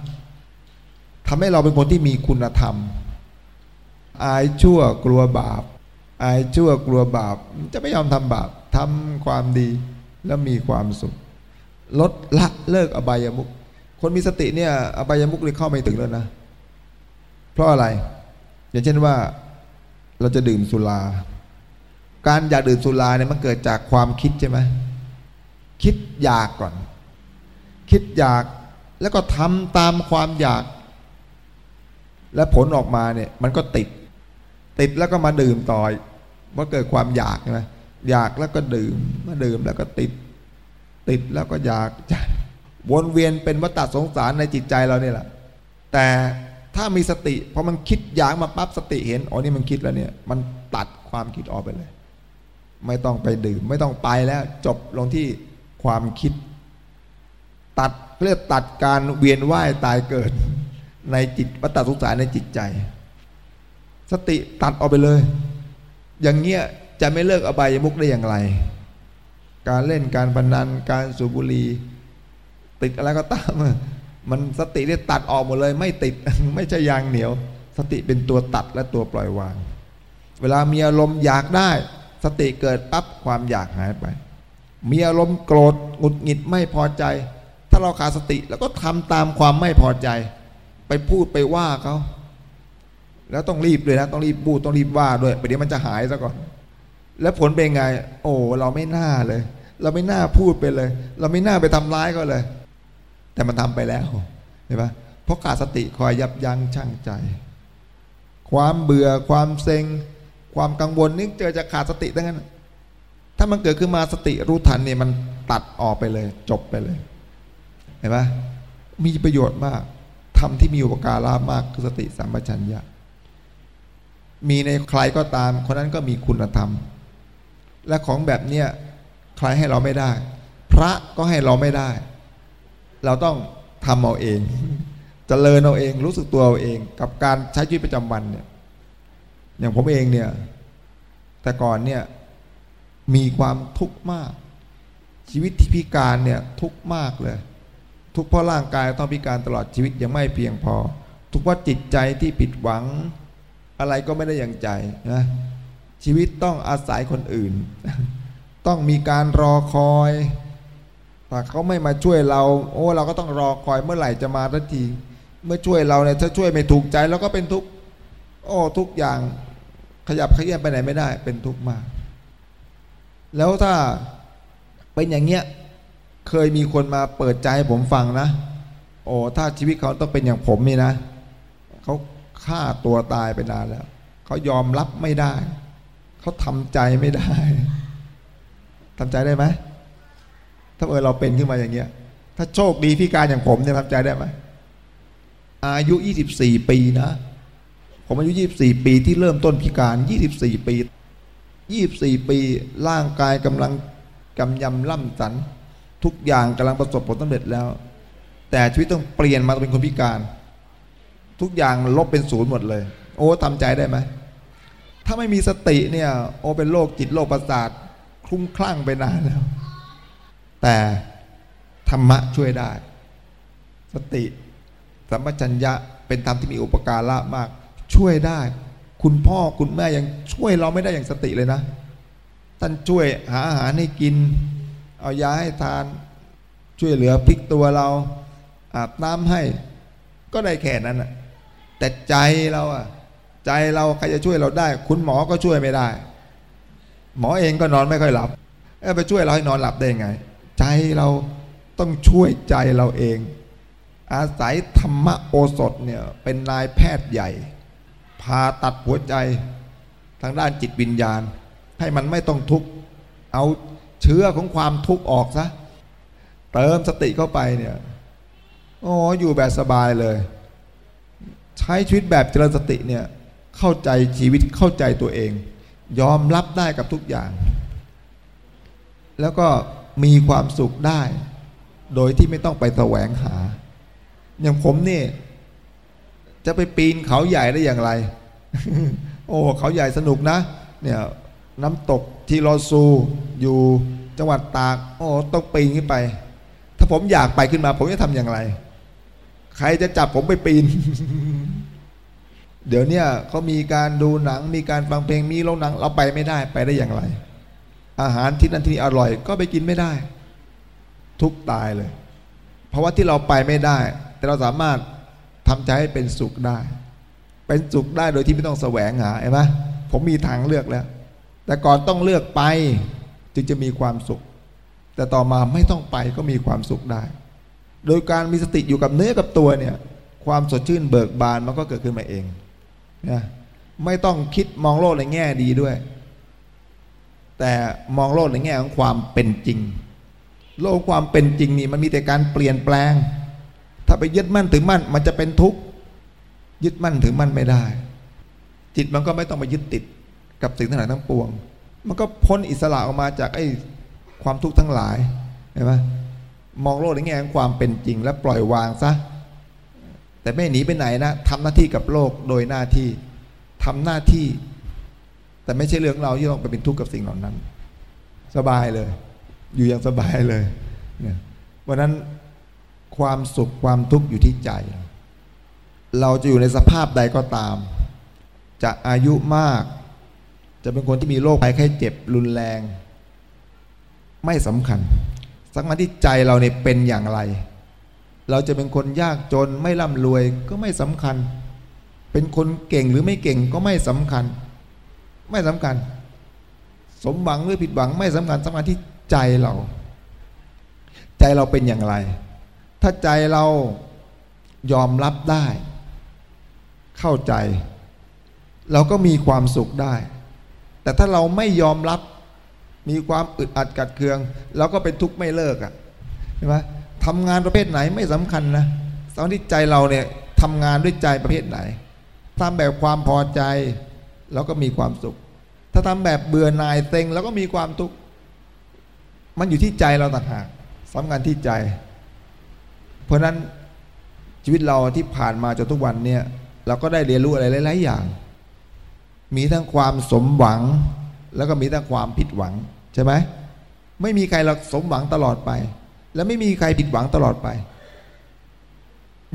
ทำให้เราเป็นคนที่มีคุณธรรม อายชั่วกลัวบาป อายชั่วกลัวบาป จะไม่ยอมทำบาปทำความดีแล้วมีความสุข ลดละเลิกอบายมุขคนมีสติเนี่ยอบายมุขเลยเข้าไม่ถึงแล้วนะ เพราะอะไร อย่างเช่นว่าเราจะดื่มสุรา การอยากดื่มสุราเนี่ยมันเกิดจากความคิดใช่ไหมคิดอยากก่อน คิดอยากแล้วก็ทำตามความอยาก และผลออกมาเนี่ยมันก็ติด ติดแล้วก็มาดื่มต่อยว่าเกิดความอยากนะอยากแล้วก็ดื่มมาดื่มแล้วก็ติด ติดแล้วก็อยากวนเวียนเป็นวัฏสงสารในจิตใจเราเนี่ยแหละแต่ถ้ามีสติพอมันคิดอยากมาปั๊บสติเห็นอ๋อนี่มันคิดแล้วเนี่ย มันตัดความคิดออกไปเลย ไม่ต้องไปดื่ม ไม่ต้องไปแล้ว จบลงที่ความคิด ตัดเรียกตัดการเวียนว่ายตายเกิด ในจิตวัฏสงสารในจิตใจ สติตัดออกไปเลย อย่างเงี้ยจะไม่เลิกอบายมุกได้อย่างไร การเล่นการพนันการสูบบุหรี่ติดอะไรก็ตามมันสติเนี่ยตัดออกหมดเลย ไม่ติดไม่ใช่ยางเหนียว สติเป็นตัวตัดและตัวปล่อยวาง เวลามีอารมณ์อยากได้ สติเกิดปั๊บความอยากหายไป มีอารมณ์โกรธหงุดหงิดไม่พอใจ ถ้าเราขาดสติแล้วก็ทำตามความไม่พอใจ ไปพูดไปว่าเขา แล้วต้องรีบเลยนะต้องรีบพูดต้องรีบว่าด้วยประเดี๋ยวมันจะหายซะก่อน แล้วผลเป็นไง โอ้เราไม่น่าเลย เราไม่น่าพูดไปเลย เราไม่น่าไปทำร้ายก็เลย แต่มันทำไปแล้วเห็นไหมเพราะขาดสติคอยยับยั้งชั่งใจ ความเบื่อความเซ็ง ความกังวลนี่เจอจะขาดสติดังนั้น ถ้ามันเกิดขึ้นมาสติรู้ทันเนี่ยมันตัดออกไปเลย จบไปเลย เห็นไหมมีประโยชน์มากทำที่มีอุปการะมากคือสติสัมปชัญญะ มีในใครก็ตาม คนนั้นก็มีคุณธรรม และของแบบเนี้ยใครให้เราไม่ได้ พระก็ให้เราไม่ได้ เราต้องทำเอาเองจเจริญเอาเองรู้สึกตัวเอาเอง กับการใช้ชีวิตประจำวันเนี่ยอย่างผมเองเนี่ย แต่ก่อนเนี่ยมีความทุกข์มาก ชีวิตที่พิการเนี่ยทุกข์มากเลย ทุกข์เพราะร่างกายต้องพิการตลอดชีวิตยังไม่เพียงพอ ทุกข์เพราะจิตใจที่ผิดหวัง อะไรก็ไม่ได้อย่างใจนะชีวิตต้องอาศัยคนอื่น ต้องมีการรอคอยถ้าเขาไม่มาช่วยเรา โอ้เราก็ต้องรอคอยเมื่อไหร่จะมาทันที เมื่อช่วยเราเนี่ยถ้าช่วยไม่ถูกใจเราก็เป็นทุกข์โอ้ทุกอย่างขยับขยื่นไปไหนไม่ได้ เป็นทุกข์มาก แล้วถ้าเป็นอย่างเงี้ยเคยมีคนมาเปิดใจให้ผมฟังนะ โอ้ถ้าชีวิตเขาต้องเป็นอย่างผมนี่นะ ฆ่าตัวตายไปนานแล้วเขายอมรับไม่ได้ เขาทำใจไม่ได้ทำใจได้ไหมถ้าเออเราเป็นขึ้นมาอย่างเงี้ย ถ้าโชคดีพิการอย่างผมเนี่ยทำใจได้ไหมอายุ 24 ปีนะ ผมอายุ 24 ปีที่เริ่มต้นพิการ 24 ปี 24 ปีร่างกายกำลังกำยำล่ำสัน ทุกอย่างกำลังประสบผลสำเร็จแล้ว แต่ชีวิตต้องเปลี่ยนมาเป็นคนพิการ ทุกอย่างลบเป็นศูนย์หมดเลย โอ้ทำใจได้ไหมถ้าไม่มีสติเนี่ย โอ้เป็นโรคจิตโรคประสาทคลุ้มคลั่งไปนานแล้ว แต่ธรรมะช่วยได้ สติสัมปชัญญะเป็นธรรมที่มีอุปการะมาก ช่วยได้ คุณพ่อคุณแม่ยังช่วยเราไม่ได้อย่างสติเลยนะท่านช่วยหาอาหารให้กิน เอายาให้ทาน ช่วยเหลือพลิกตัวเรา อาบน้ำให้ ก็ได้แค่นั้นนะ แต่ใจเราอะใจเราใครจะช่วยเราได้ คุณหมอก็ช่วยไม่ได้ หมอเองก็นอนไม่ค่อยหลับเออไปช่วยเราให้นอนหลับได้ยังไง ใจเราต้องช่วยใจเราเอง อาศัยธรรมโอสถเนี่ยเป็นนายแพทย์ใหญ่ผ่าตัดหัวใจทางด้านจิตวิญญาณ ให้มันไม่ต้องทุกข์เอาเชื้อของความทุกข์ออกซะเติมสติเข้าไปเนี่ยโอ้อยู่แบบสบายเลย ใช้ชีวิตแบบเจริญสติเนี่ยเข้าใจชีวิตเข้าใจตัวเอง ยอมรับได้กับทุกอย่าง แล้วก็มีความสุขได้ โดยที่ไม่ต้องไปแสวงหา อย่างผมนี่ จะไปปีนเขาใหญ่ได้อย่างไร โอ้เขาใหญ่สนุกนะ เนี่ยน้ำตกทีรอซูอยู่จังหวัดตาก โอ้ต้องปีนขึ้นไป ถ้าผมอยากไปขึ้นมา ผมจะทำอย่างไร ใครจะจับผมไปปีน เดี๋ยวเนี้เขามีการดูหนัง มีการฟังเพลงมีโรงหนัง เราไปไม่ได้ไปได้อย่างไร อาหารที่นั่นที่นี่อร่อย ก็ไปกินไม่ได้ ทุกตายเลย เพราะว่าที่เราไปไม่ได้ แต่เราสามารถทำใจให้เป็นสุขได้ เป็นสุขได้โดยที่ไม่ต้องแสวงหาเห็นไหมผมมีทางเลือกแล้ว แต่ก่อนต้องเลือกไป จึงจะมีความสุข แต่ต่อมาไม่ต้องไปก็มีความสุขได้ โดยการมีสติอยู่กับเนื้อกับตัวเนี่ยความสดชื่นเบิกบานมันก็เกิดขึ้นมาเองนะไม่ต้องคิดมองโลกในแง่ดีด้วย แต่มองโลกในแง่ของความเป็นจริง โลกความเป็นจริงนี่มันมีแต่การเปลี่ยนแปลง ถ้าไปยึดมั่นถือมั่นมันจะเป็นทุกข์ยึดมั่นถือมั่นไม่ได้ จิตมันก็ไม่ต้องไปยึดติดกับสิ่งทั้งหลายทั้งปวง มันก็พ้นอิสระออกมาจากไอ้ความทุกข์ทั้งหลายเห็นไหม มองโลกในแง่ของความเป็นจริงและปล่อยวางซะ แต่ไม่หนีไปไหนนะทำหน้าที่กับโลกโดยหน้าที่ทำหน้าที่ แต่ไม่ใช่เรื่องเราที่ต้องไปเป็นทุกข์กับสิ่งเหล่านั้น สบายเลย อยู่อย่างสบายเลยเนี่ยวันนั้นความสุขความทุกข์อยู่ที่ใจ เราจะอยู่ในสภาพใดก็ตาม จะอายุมาก จะเป็นคนที่มีโรคภัยไข้เจ็บรุนแรง ไม่สำคัญ สักมาที่ใจเราเนี่ยเป็นอย่างไร เราจะเป็นคนยากจนไม่ร่ำรวยก็ไม่สำคัญ เป็นคนเก่งหรือไม่เก่งก็ไม่สำคัญ ไม่สำคัญ สมหวังหรือผิดหวังไม่สำคัญสำคัญที่ใจเรา ใจเราเป็นอย่างไร ถ้าใจเรายอมรับได้ เข้าใจ เราก็มีความสุขได้ แต่ถ้าเราไม่ยอมรับ มีความอึดอัดกัดเคืองเราก็เป็นทุกข์ไม่เลิกอะ่ะใช่ไหมทำงานประเภทไหนไม่สำคัญนะตอนที่ใจเราเนี่ยทำงานด้วยใจประเภทไหนทำแบบความพอใจเราก็มีความสุข ถ้าทำแบบเบื่อหน่ายเซ็งเราก็มีความทุกข์มันอยู่ที่ใจเราต่างหากสำคัญที่ใจ เพราะนั้นชีวิตเราที่ผ่านมาจนทุกวันเนี่ย เราก็ได้เรียนรู้อะไรหลาย ๆ อย่าง มีทั้งความสมหวัง แล้วก็มีทั้งความผิดหวัง ใช่ไหมไม่มีใครเราสมหวังตลอดไป และไม่มีใครผิดหวังตลอดไป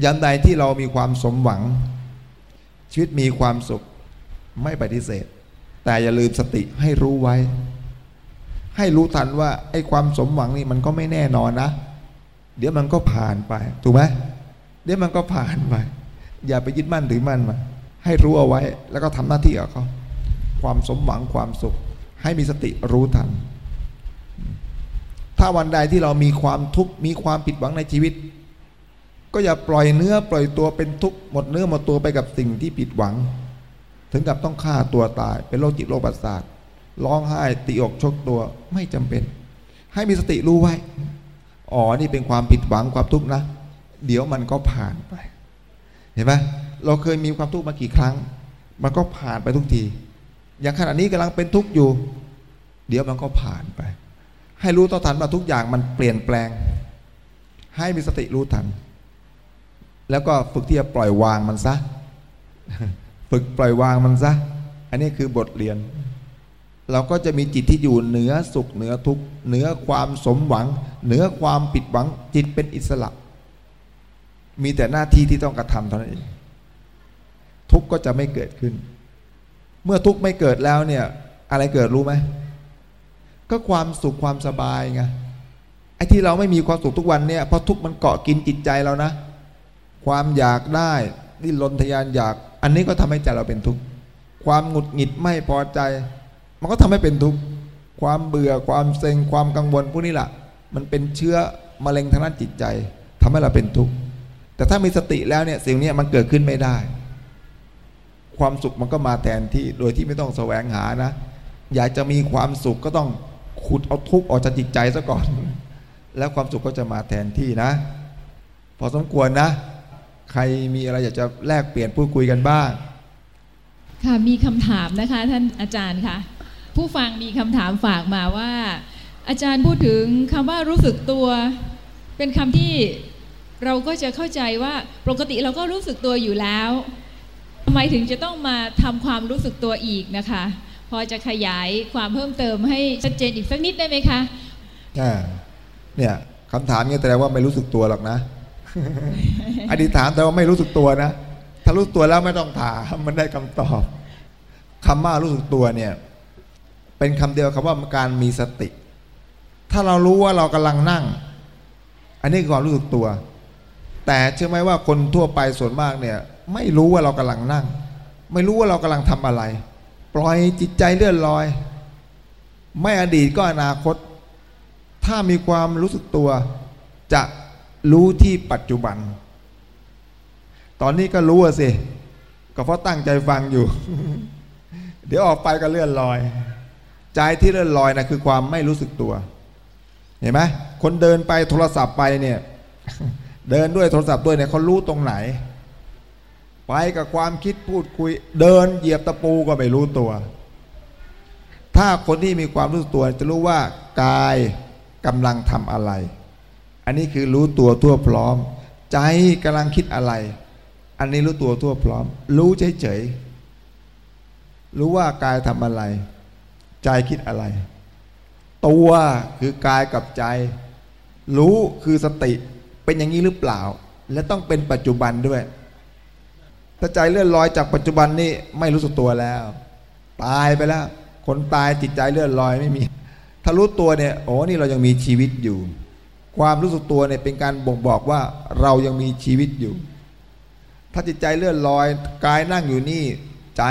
ยันใดที่เรามีความสมหวัง ชีวิตมีความสุขไม่ปฏิเสธ แต่อย่าลืมสติให้รู้ไว้ ให้รู้ทันว่าไอ้ความสมหวังนี่มันก็ไม่แน่นอนนะ เดี๋ยวมันก็ผ่านไป ถูกไหมเดี๋ยวมันก็ผ่านไป อย่าไปยึดมั่นถือมั่นมาให้รู้เอาไว้แล้วก็ทำหน้าที่กับเขาความสมหวังความสุข ให้มีสติรู้ทัน ถ้าวันใดที่เรามีความทุกข์มีความผิดหวังในชีวิต ก็อย่าปล่อยเนื้อปล่อยตัวเป็นทุกข์หมดเนื้อหมดตัวไปกับสิ่งที่ผิดหวัง ถึงกับต้องฆ่าตัวตาย เป็นโรคจิตโรคประสาทร้องไห้ตีอกชกตัวไม่จำเป็น ให้มีสติรู้ไว้อ๋อนี่เป็นความผิดหวังความทุกข์นะ เดี๋ยวมันก็ผ่านไป เห็นไหมเราเคยมีความทุกข์มากี่ครั้ง มันก็ผ่านไปทุกที อย่างขณะนี้กำลังเป็นทุกข์อยู่ เดี๋ยวมันก็ผ่านไป ให้รู้ต่อทันว่าทุกอย่างมันเปลี่ยนแปลง ให้มีสติรู้ทัน แล้วก็ฝึกที่จะปล่อยวางมันซะ ฝึกปล่อยวางมันซะ อันนี้คือบทเรียน เราก็จะมีจิตที่อยู่เหนือสุขเหนือทุกข์เหนือความสมหวัง เหนือความผิดหวังจิตเป็นอิสระ มีแต่หน้าที่ที่ต้องกระทำเท่านั้นเองทุกข์ก็จะไม่เกิดขึ้น เมื่อทุกข์ไม่เกิดแล้วเนี่ย อะไรเกิดรู้ไหม ก็ความสุขความสบายไงไอ้ที่เราไม่มีความสุขทุกวันเนี่ยเพราะทุกข์มันเกาะกินจิตใจเรานะ ความอยากได้ดิ้นรนทยานอยาก อันนี้ก็ทำให้ใจเราเป็นทุกข์ความหงุดหงิดไม่พอใจ มันก็ทำให้เป็นทุกข์ความเบื่อความเซ็งความกังวลพวกนี้แหละมันเป็นเชื้อมะเร็งทางด้านจิตใจทำให้เราเป็นทุกข์แต่ถ้ามีสติแล้วเนี่ยสิ่งนี้มันเกิดขึ้นไม่ได้ ความสุขมันก็มาแทนที่โดยที่ไม่ต้องแสวงหานะ อยากจะมีความสุขก็ต้อง ขุดเอาทุกข์ออกจากจิตใจซะก่อน แล้วความสุขก็จะมาแทนที่นะ พอสมควรนะ ใครมีอะไรอยากจะแลกเปลี่ยนพูดคุยกันบ้าง ค่ะมีคำถามนะคะท่านอาจารย์คะผู้ฟังมีคำถามฝากมาว่า อาจารย์พูดถึงคำว่ารู้สึกตัว เป็นคำที่เราก็จะเข้าใจว่าปกติเราก็รู้สึกตัวอยู่แล้วทำไมถึงจะต้องมาทำความรู้สึกตัวอีกนะคะ พอจะขยายความเพิ่มเติมให้ชัดเจนอีกสักนิดได้ไหมคะอ่าเนี่ยคำถามเนี่ยแสดงว่าไม่รู้สึกตัวหรอกนะ อดีตถามแต่ว่าไม่รู้สึกตัวนะ ถ้ารู้ตัวแล้วไม่ต้องถาม มันได้คำตอบคำว่ารู้สึกตัวเนี่ย เป็นคำเดียวคำว่าการมีสติ ถ้าเรารู้ว่าเรากำลังนั่ง อันนี้คือความรู้สึกตัว แต่เชื่อไหมว่าคนทั่วไปส่วนมากเนี่ย ไม่รู้ว่าเรากำลังนั่ง ไม่รู้ว่าเรากำลังทำอะไร ปล่อยจิตใจเลื่อนลอย ไม่อดีตก็อนาคต ถ้ามีความรู้สึกตัว จะรู้ที่ปัจจุบัน ตอนนี้ก็รู้สิก็เพราะตั้งใจฟังอยู่ เดี๋ยวออกไปก็เลื่อนลอย ใจที่เลื่อนลอยนะคือความไม่รู้สึกตัว เห็นไหมคนเดินไปโทรศัพท์ไปเนี่ย เดินด้วยโทรศัพท์ด้วยเนี่ยเขารู้ตรงไหน ไปกับความคิดพูดคุย เดินเหยียบตะปูก็ไม่รู้ตัว ถ้าคนที่มีความรู้ตัวจะรู้ว่ากายกำลังทำอะไร อันนี้คือรู้ตัวทั่วพร้อม ใจกำลังคิดอะไร อันนี้รู้ตัวทั่วพร้อม รู้เฉยๆรู้ว่ากายทำอะไร ใจคิดอะไร ตัวคือกายกับใจ รู้คือสติเป็นอย่างนี้หรือเปล่า และต้องเป็นปัจจุบันด้วย ถ้าใจเลื่อนลอยจากปัจจุบันนี่ไม่รู้สึกตัวแล้ว ตายไปแล้ว คนตายจิตใจเลื่อนลอยไม่มี ถ้ารู้ตัวเนี่ยโอ้นี่เรายังมีชีวิตอยู่ ความรู้สึกตัวเนี่ยเป็นการบ่งบอกว่าเรายังมีชีวิตอยู่ ถ้าจิตใจเลื่อนลอยกายนั่งอยู่นี่ ใจ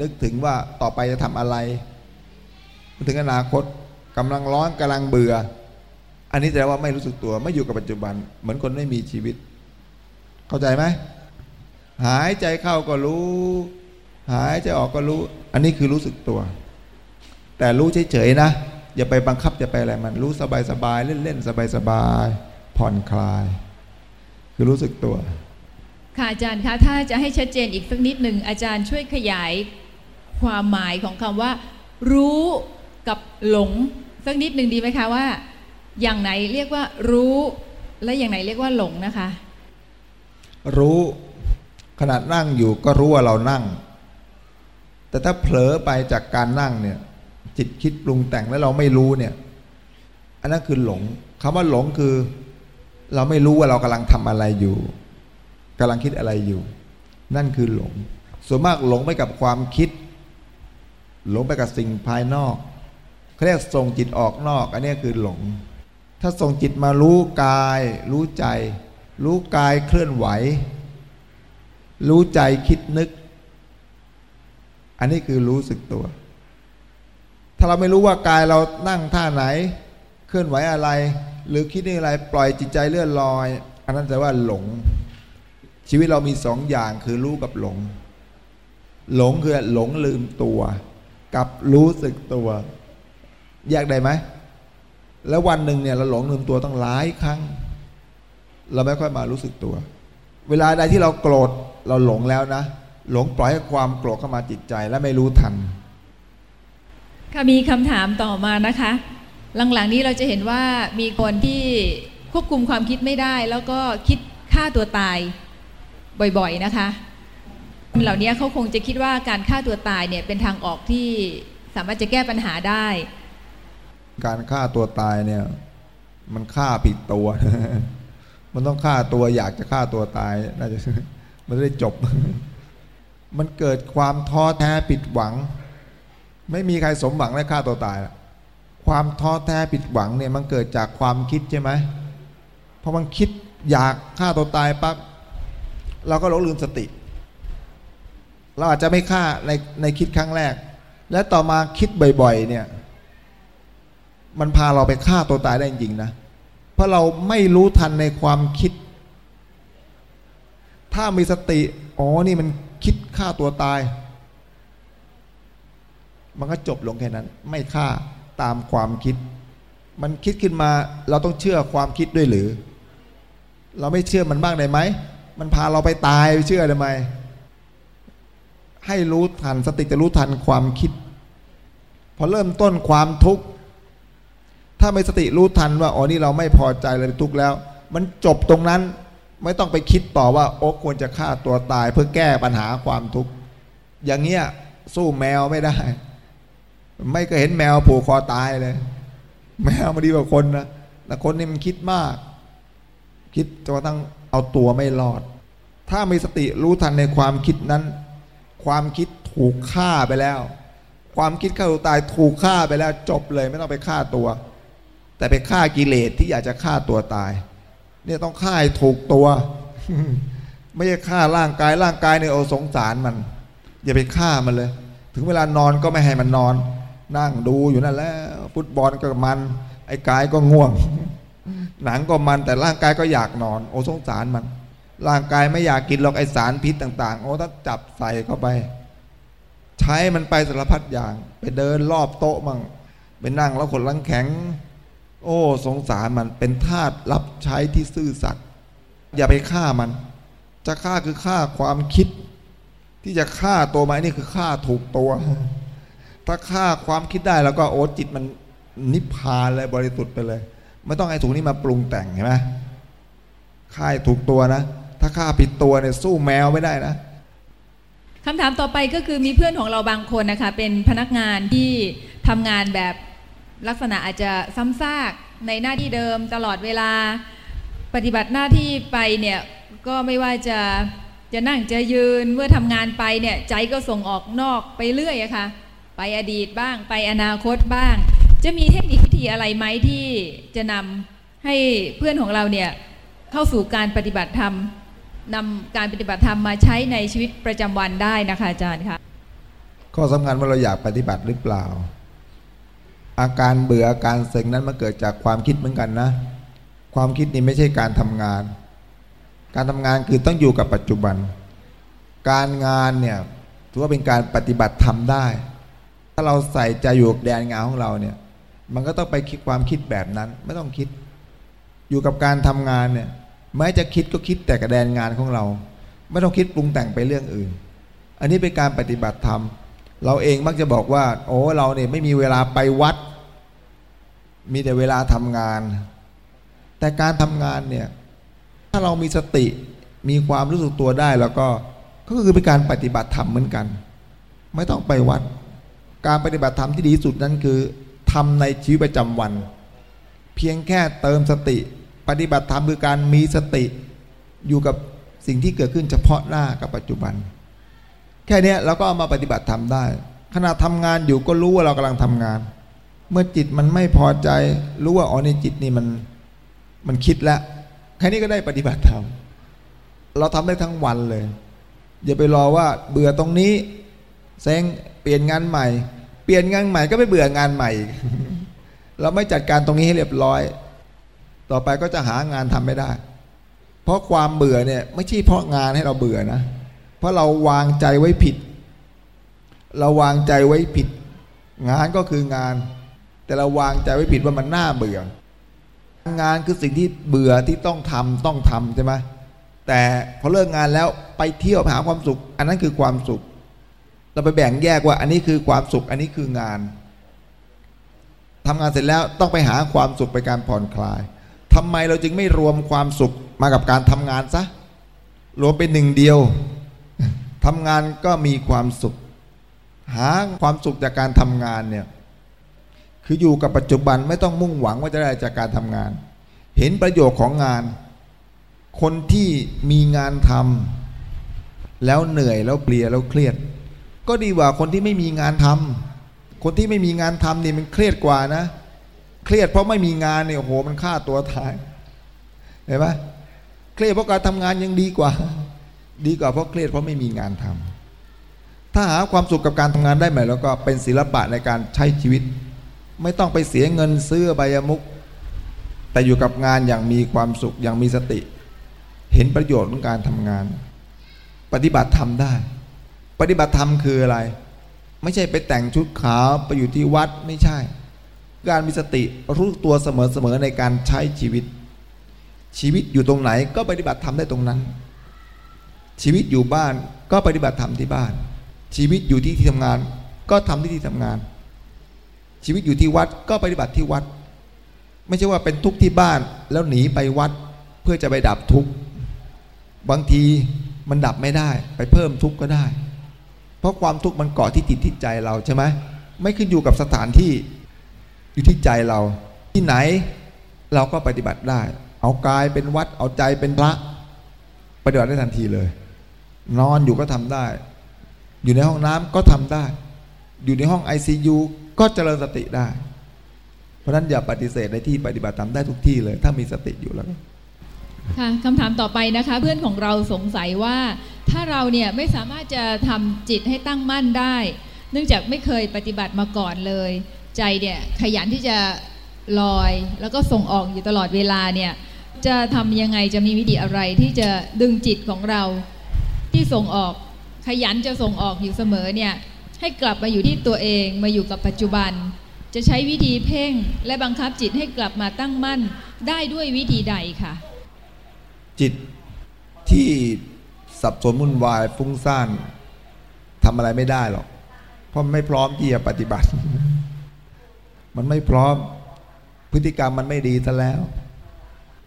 นึกถึงว่าต่อไปจะทำอะไร ถึงอนาคตกำลังร้อนกำลังเบื่อ อันนี้แสดงว่าไม่รู้สึกตัวไม่อยู่กับปัจจุบัน เหมือนคนไม่มีชีวิต เข้าใจไหม หายใจเข้าก็รู้ หายใจออกก็รู้ อันนี้คือรู้สึกตัว แต่รู้เฉยๆนะ อย่าไปบังคับอย่าไปอะไรมัน รู้สบายๆเล่นๆสบายๆผ่อนคลาย คือรู้สึกตัว ค่ะอาจารย์คะถ้าจะให้ชัดเจนอีกสักนิดหนึ่งอาจารย์ช่วยขยายความหมายของคำว่า รู้กับหลงสักนิดหนึ่งดีไหมคะว่า อย่างไหนเรียกว่ารู้ และอย่างไหนเรียกว่าหลงนะคะ รู้ ขณะนั่งอยู่ก็รู้ว่าเรานั่ง แต่ถ้าเผลอไปจากการนั่งเนี่ยจิตคิดปรุงแต่งแล้วเราไม่รู้เนี่ย อันนั้นคือหลงคำว่าหลงคือ เราไม่รู้ว่าเรากำลังทำอะไรอยู่กำลังคิดอะไรอยู่ นั่นคือหลง ส่วนมากหลงไปกับความคิด หลงไปกับสิ่งภายนอกเขาเรียกส่งจิตออกนอก อันนี้คือหลง ถ้าส่งจิตมารู้กาย รู้ใจ รู้กายเคลื่อนไหว รู้ใจคิดนึก อันนี้คือรู้สึกตัว ถ้าเราไม่รู้ว่ากายเรานั่งท่าไหน เคลื่อนไหวอะไร หรือคิดอะไร ปล่อยจิตใจเลื่อนลอย อันนั้นจะว่าหลง ชีวิตเรามีสองอย่างคือรู้กับหลง หลงคือหลงลืมตัว กับรู้สึกตัว แยกได้ไหม แล้ววันหนึ่งเนี่ยเราหลงลืมตัวต้องหลายครั้ง เราไม่ค่อยมารู้สึกตัว เวลาใดที่เราโกรธเราหลงแล้วนะ หลงปล่อยให้ความโกรธเข้ามาจิตใจและไม่รู้ทัน ค่ะมีคำถามต่อมานะคะ หลังๆนี้เราจะเห็นว่ามีคนที่ควบคุมความคิดไม่ได้ แล้วก็คิดฆ่าตัวตายบ่อยๆนะคะคนเหล่านี้เขาคงจะคิดว่าการฆ่าตัวตายเนี่ยเป็นทางออกที่สามารถจะแก้ปัญหาได้ การฆ่าตัวตายเนี่ย มันฆ่าผิดตัว มันต้องฆ่าตัวอยากจะฆ่าตัวตายน่าจะมันได้จบ มันเกิดความท้อแท้ผิดหวัง ไม่มีใครสมหวังและฆ่าตัวตายละความท้อแท้ผิดหวังเนี่ยมันเกิดจากความคิดใช่ไหมพอมันคิดอยากฆ่าตัวตายปั๊บเราก็หลงลืมสติ เราอาจจะไม่ฆ่าในในคิดครั้งแรก และต่อมาคิดบ่อยๆเนี่ย มันพาเราไปฆ่าตัวตายได้จริงๆนะ เพราะเราไม่รู้ทันในความคิด ถ้ามีสติ อ๋อ นี่มันคิดฆ่าตัวตาย มันก็จบลงแค่นั้น ไม่ฆ่าตามความคิด มันคิดขึ้นมา เราต้องเชื่อความคิดด้วยหรือ เราไม่เชื่อมันบ้างได้ไหม มันพาเราไปตายเชื่อได้ไหม ให้รู้ทันสติจะรู้ทันความคิด พอเริ่มต้นความทุกข์ ถ้าไม่สติรู้ทันว่าอ๋อนี่เราไม่พอใจเลยทุกข์แล้ว มันจบตรงนั้นไม่ต้องไปคิดต่อว่าโอ้ควรจะฆ่าตัวตายเพื่อแก้ปัญหาความทุกข์อย่างเงี้ยสู้แมวไม่ได้ ไม่เคยเห็นแมวผูกคอตายเลย แมวมันดีกว่าคนนะแต่คนนี่มันคิดมาก คิดจนกระทั่งเอาตัวไม่รอด ถ้ามีสติรู้ทันในความคิดนั้น ความคิดถูกฆ่าไปแล้ว ความคิดฆ่าตัวตายถูกฆ่าไปแล้ว จบเลยไม่ต้องไปฆ่าตัว แต่ไปฆ่ากิเลสที่อยากจะฆ่าตัวตาย เนี่ยต้องฆ่าให้ถูกตัว ไม่ใช่ฆ่าร่างกายร่างกายเนี่ยโอสงสารมัน อย่าไปฆ่ามันเลย ถึงเวลานอนก็ไม่ให้มันนอน นั่งดูอยู่นั่นแหละฟุตบอลก็มัน ไอ้กายก็ง่วง หนังก็มันแต่ร่างกายก็อยากนอน โอสงสารมัน ร่างกายไม่อยากกินหรอกไอสารพิษต่าง ๆ โอ้ถ้าจับใส่เข้าไป ใช้มันไปสารพัดอย่าง ไปเดินรอบโต๊ะมั่งไปนั่งแล้วขนลังแข็ง โอ้ สงสารมันเป็นทาสรับใช้ที่ซื่อสัตย์อย่าไปฆ่ามัน จะฆ่าคือฆ่าความคิด ที่จะฆ่าตัวมันนี่คือฆ่าถูกตัว ถ้าฆ่าความคิดได้แล้วก็โอ้จิตมันนิพพานเลยบริสุทธิ์ไปเลย ไม่ต้องไอ้ถูกนี้มาปรุงแต่งเห็นไหมฆ่าถูกตัวนะ ถ้าฆ่าผิดตัวเนี่ยสู้แมวไม่ได้นะคำถามต่อไปก็คือมีเพื่อนของเราบางคนนะคะ เป็นพนักงานที่ทำงานแบบ ลักษณะอาจจะซ้ำซากในหน้าที่เดิมตลอดเวลาปฏิบัติหน้าที่ไปเนี่ยก็ไม่ว่าจะจะนั่งจะยืนเมื่อทำงานไปเนี่ยใจก็ส่งออกนอกไปเรื่อยอะค่ะไปอดีตบ้างไปอนาคตบ้าง จะมีเทคนิควิธีอะไรไหมที่จะนำให้เพื่อนของเราเนี่ยเข้าสู่การปฏิบัติธรรมนำการปฏิบัติธรรมมาใช้ในชีวิตประจำวันได้นะคะอาจารย์คะข้อสำคัญว่าเราอยากปฏิบัติหรือเปล่า อาการเบื่ออาการเซ็งนั้นมันเกิดจากความคิดเหมือนกันนะ ความคิดนี่ไม่ใช่การทำงาน การทำงานคือต้องอยู่กับปัจจุบัน การงานเนี่ยถือว่าเป็นการปฏิบัติทำได้ ถ้าเราใส่ใจอยู่กับแดนงานของเราเนี่ย มันก็ต้องไปคิดความคิดแบบนั้นไม่ต้องคิด อยู่กับการทำงานเนี่ยแม้จะคิดก็คิดแต่กับแดนงานของเรา ไม่ต้องคิดปรุงแต่งไปเรื่องอื่น อันนี้เป็นการปฏิบัติธรรม เราเองมักจะบอกว่า โอ้เราเนี่ยไม่มีเวลาไปวัด มีแต่เวลาทำงาน แต่การทำงานเนี่ย ถ้าเรามีสติมีความรู้สึกตัวได้แล้วก็ก็คือเป็นการปฏิบัติธรรมเหมือนกัน ไม่ต้องไปวัด การปฏิบัติธรรมที่ดีที่สุดนั้นคือทำในชีวิตประจำวัน เพียงแค่เติมสติ ปฏิบัติธรรมคือการมีสติอยู่กับสิ่งที่เกิดขึ้นเฉพาะหน้ากับปัจจุบัน แค่นี้เราก็เอามาปฏิบัติธรรมได้ ขณะทำงานอยู่ก็รู้ว่าเรากำลังทำงาน เมื่อจิตมันไม่พอใจ รู้ว่าอ๋อในจิตนี่มันมันคิดแล้วแค่นี้ก็ได้ปฏิบัติธรรมเราทำได้ทั้งวันเลย อย่าไปรอว่าเบื่อตรงนี้เซ็งเปลี่ยนงานใหม่ เปลี่ยนงานใหม่ก็ไปเบื่องานใหม่ เราไม่จัดการตรงนี้ให้เรียบร้อย ต่อไปก็จะหางานทำไม่ได้ เพราะความเบื่อเนี่ยไม่ใช่เพราะงานให้เราเบื่อนะ เพราะเราวางใจไว้ผิด เราวางใจไว้ผิด งานก็คืองาน แต่เราวางใจไว้ผิดว่ามันน่าเบื่อ งานคือสิ่งที่เบื่อที่ต้องทำต้องทำใช่ไหมแต่พอเลิกงานแล้วไปเที่ยวหาความสุข อันนั้นคือความสุข เราไปแบ่งแยกว่า อันนี้คือความสุข อันนี้คืองานทำงานเสร็จแล้วต้องไปหาความสุขไปการผ่อนคลายทำไมเราจึงไม่รวมความสุขมากับการทำงานซะรวมเป็นหนึ่งเดียว ทำงานก็มีความสุข หาความสุขจากการทำงานเนี่ยคืออยู่กับปัจจุบันไม่ต้องมุ่งหวังว่าจะได้จากการทำงาน เห็นประโยชน์ของงาน คนที่มีงานทำแล้วเหนื่อยแล้วเปลียแล้วเครียด ก็ดีกว่าคนที่ไม่มีงานทำคนที่ไม่มีงานทำนี่มันเครียดกว่านะ เครียดเพราะไม่มีงานเนี่ยโอ้โหมันฆ่าตัวตายเห็นไหมเครียดเพราะการทำงานยังดีกว่า ดีกว่าเพราะเครียดเพราะไม่มีงานทำถ้าหาความสุขกับการทำงานได้ไหมแล้วก็เป็นศิลปะในการใช้ชีวิต ไม่ต้องไปเสียเงินซื้อใบยมุก แต่อยู่กับงานอย่างมีความสุขอย่างมีสติ เห็นประโยชน์ของการทำงาน ปฏิบัติธรรมได้ ปฏิบัติธรรมคืออะไร ไม่ใช่ไปแต่งชุดขาวไปอยู่ที่วัดไม่ใช่ การมีสติรู้ตัวเสมอๆในการใช้ชีวิต ชีวิตอยู่ตรงไหนก็ปฏิบัติธรรมได้ตรงนั้น ชีวิตอยู่บ้านก็ปฏิบัติธรรมที่บ้าน ชีวิตอยู่ที่ที่ทำงาน ก็ทำที่ที่ทำงาน ชีวิตอยู่ที่วัดก็ปฏิบัติที่วัด ไม่ใช่ว่าเป็นทุกข์ที่บ้านแล้วหนีไปวัดเพื่อจะไปดับทุกข์บางทีมันดับไม่ได้ไปเพิ่มทุกข์ก็ได้ เพราะความทุกข์มันเกาะที่จิตที่ใจเราใช่ไหมไม่ขึ้นอยู่กับสถานที่อยู่ที่ใจเรา ที่ไหนเราก็ปฏิบัติได้ เอากายเป็นวัดเอาใจเป็นพระปฏิบัติได้ทันทีเลย นอนอยู่ก็ทำได้ อยู่ในห้องน้ำก็ทำได้ อยู่ในห้อง ICU ก็เจริญสติได้ เพราะฉะนั้นอย่าปฏิเสธในที่ปฏิบัติทำได้ทุกที่เลย ถ้ามีสติอยู่แล้วค่ะคำถามต่อไปนะคะ เพื่อนของเราสงสัยว่า ถ้าเราเนี่ยไม่สามารถจะทำจิตให้ตั้งมั่นได้ เนื่องจากไม่เคยปฏิบัติมาก่อนเลย ใจเนี่ยขยันที่จะลอย แล้วก็ส่งออกอยู่ตลอดเวลาเนี่ยจะทำยังไงจะมีวิธีอะไรที่จะดึงจิตของเรา ที่ส่งออกขยันจะส่งออกอยู่เสมอเนี่ยให้กลับมาอยู่ที่ตัวเองมาอยู่กับปัจจุบัน จะใช้วิธีเพ่งและบังคับจิตให้กลับมาตั้งมั่นได้ด้วยวิธีใดค่ะจิตที่สับสนวุ่นวายฟุ้งซ่านทำอะไรไม่ได้หรอก เพราะไม่พร้อมที่จะปฏิบัติ มันไม่พร้อมพฤติกรรมมันไม่ดีซะแล้ว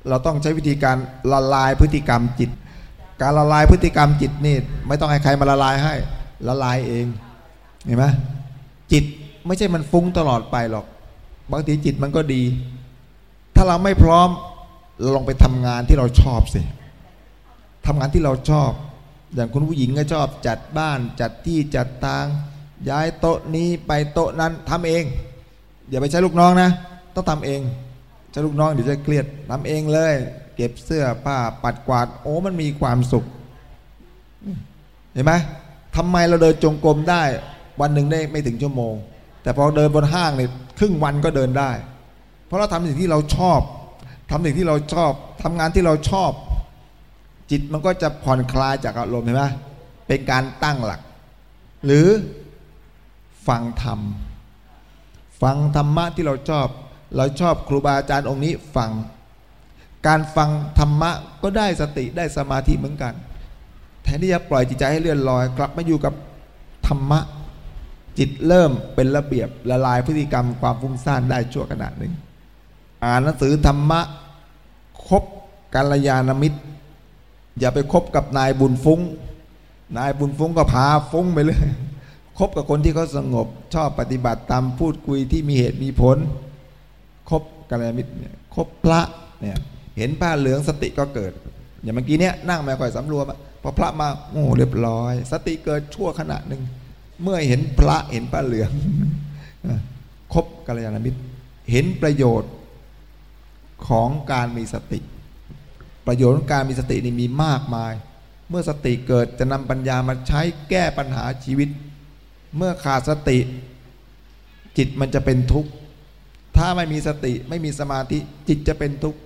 เราต้องใช้วิธีการละลายพฤติกรรมจิต การละลายพฤติกรรมจิตนี่ไม่ต้องให้ใครมาละลายให้ ละลายเองเห็นไหมจิตไม่ใช่มันฟุ้งตลอดไปหรอก บางทีจิตมันก็ดี ถ้าเราไม่พร้อมเราลองไปทำงานที่เราชอบสิทำงานที่เราชอบ อย่างคุณผู้หญิงก็ชอบจัดบ้านจัดที่จัดทาง ย้ายโต๊ะนี้ไปโต๊ะนั้นทำเอง อย่าไปใช้ลูกน้องนะ ต้องทำเองใช้ลูกน้องเดี๋ยวจะเครียดทำเองเลย เก็บเสื้อผ้าปัดกวาด โอ้มันมีความสุข เห็นไหมทำไมเราเดินจงกรมได้ วันหนึ่งได้ไม่ถึงชั่วโมง แต่พอเดินบนห้างเนี่ยครึ่งวันก็เดินได้ เพราะเราทำสิ่งที่เราชอบทำสิ่งที่เราชอบทำงานที่เราชอบ จิตมันก็จะผ่อนคลายจากอารมณ์เห็นไหมเป็นการตั้งหลัก หรือฟังธรรม ฟังธรรมะที่เราชอบ เราชอบครูบาอาจารย์องค์นี้ฟัง การฟังธรรมะก็ได้สติได้สมาธิเหมือนกัน แทนที่จะปล่อยจิตใจให้เลื่อนลอย กลับมาอยู่กับธรรมะ จิตเริ่มเป็นระเบียบละลายพฤติกรรมความฟุ้งซ่านได้ชั่วขณะหนึ่ง อ่านหนังสือธรรมะคบกัลยาณมิตร อย่าไปคบกับนายบุญฟุง้ง นายบุญฟุ้งก็พาฟุ้งไปเลยคบกับคนที่เขาสงบ ชอบปฏิบัติตามพูดคุยที่มีเหตุมีผลคบกัลยาณมิตรเนี่ยคบพระเนี่ย เห็นผ้าเหลืองสติก็เกิด อย่างเมื่อกี้เนี้ยนั่งไม่ค่อยสำรวมอะพอพระมาโอ้เรียบร้อย สติเกิดชั่วขณะหนึ่งเมื่อเห็นพระเห็นผ้าเหลืองคบกัลยาณมิตร เห็นประโยชน์ของการมีสติ ประโยชน์ของการมีสตินี่มีมากมาย เมื่อสติเกิดจะนำปัญญามาใช้แก้ปัญหาชีวิต เมื่อขาดสติ จิตมันจะเป็นทุกข์ ถ้าไม่มีสติไม่มีสมาธิจิตจะเป็นทุกข์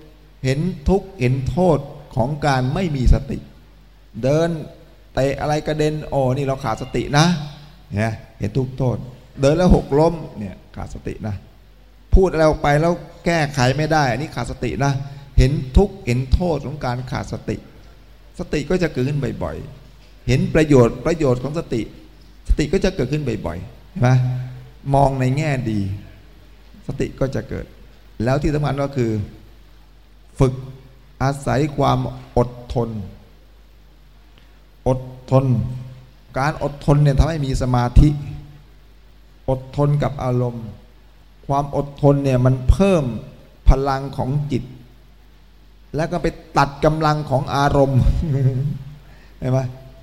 เห็นทุกข์เห็นโทษของการไม่มีสติ เดินเตะอะไรกระเด็นโอ้นี่เราขาดสตินะเนี่ยเห็นทุกโทษ เดินแล้วหกล้มเนี่ยขาดสตินะ พูดอะไรออกไปแล้วแก้ไขไม่ได้ อันนี้ขาดสตินะ เห็นทุกเห็นโทษของการขาดสติ สติก็จะเกิดขึ้นบ่อยๆ เห็นประโยชน์ประโยชน์ของสติ สติก็จะเกิดขึ้นบ่อยๆเห็นไหมมองในแง่ดี สติก็จะเกิด แล้วที่สำคัญก็คือ ฝึกอาศัยความอดทน อดทน การอดทนเนี่ยทำให้มีสมาธิ อดทนกับอารมณ์ ความอดทนเนี่ยมันเพิ่มพลังของจิต แล้วก็ไปตัดกำลังของอารมณ์เห็นไหม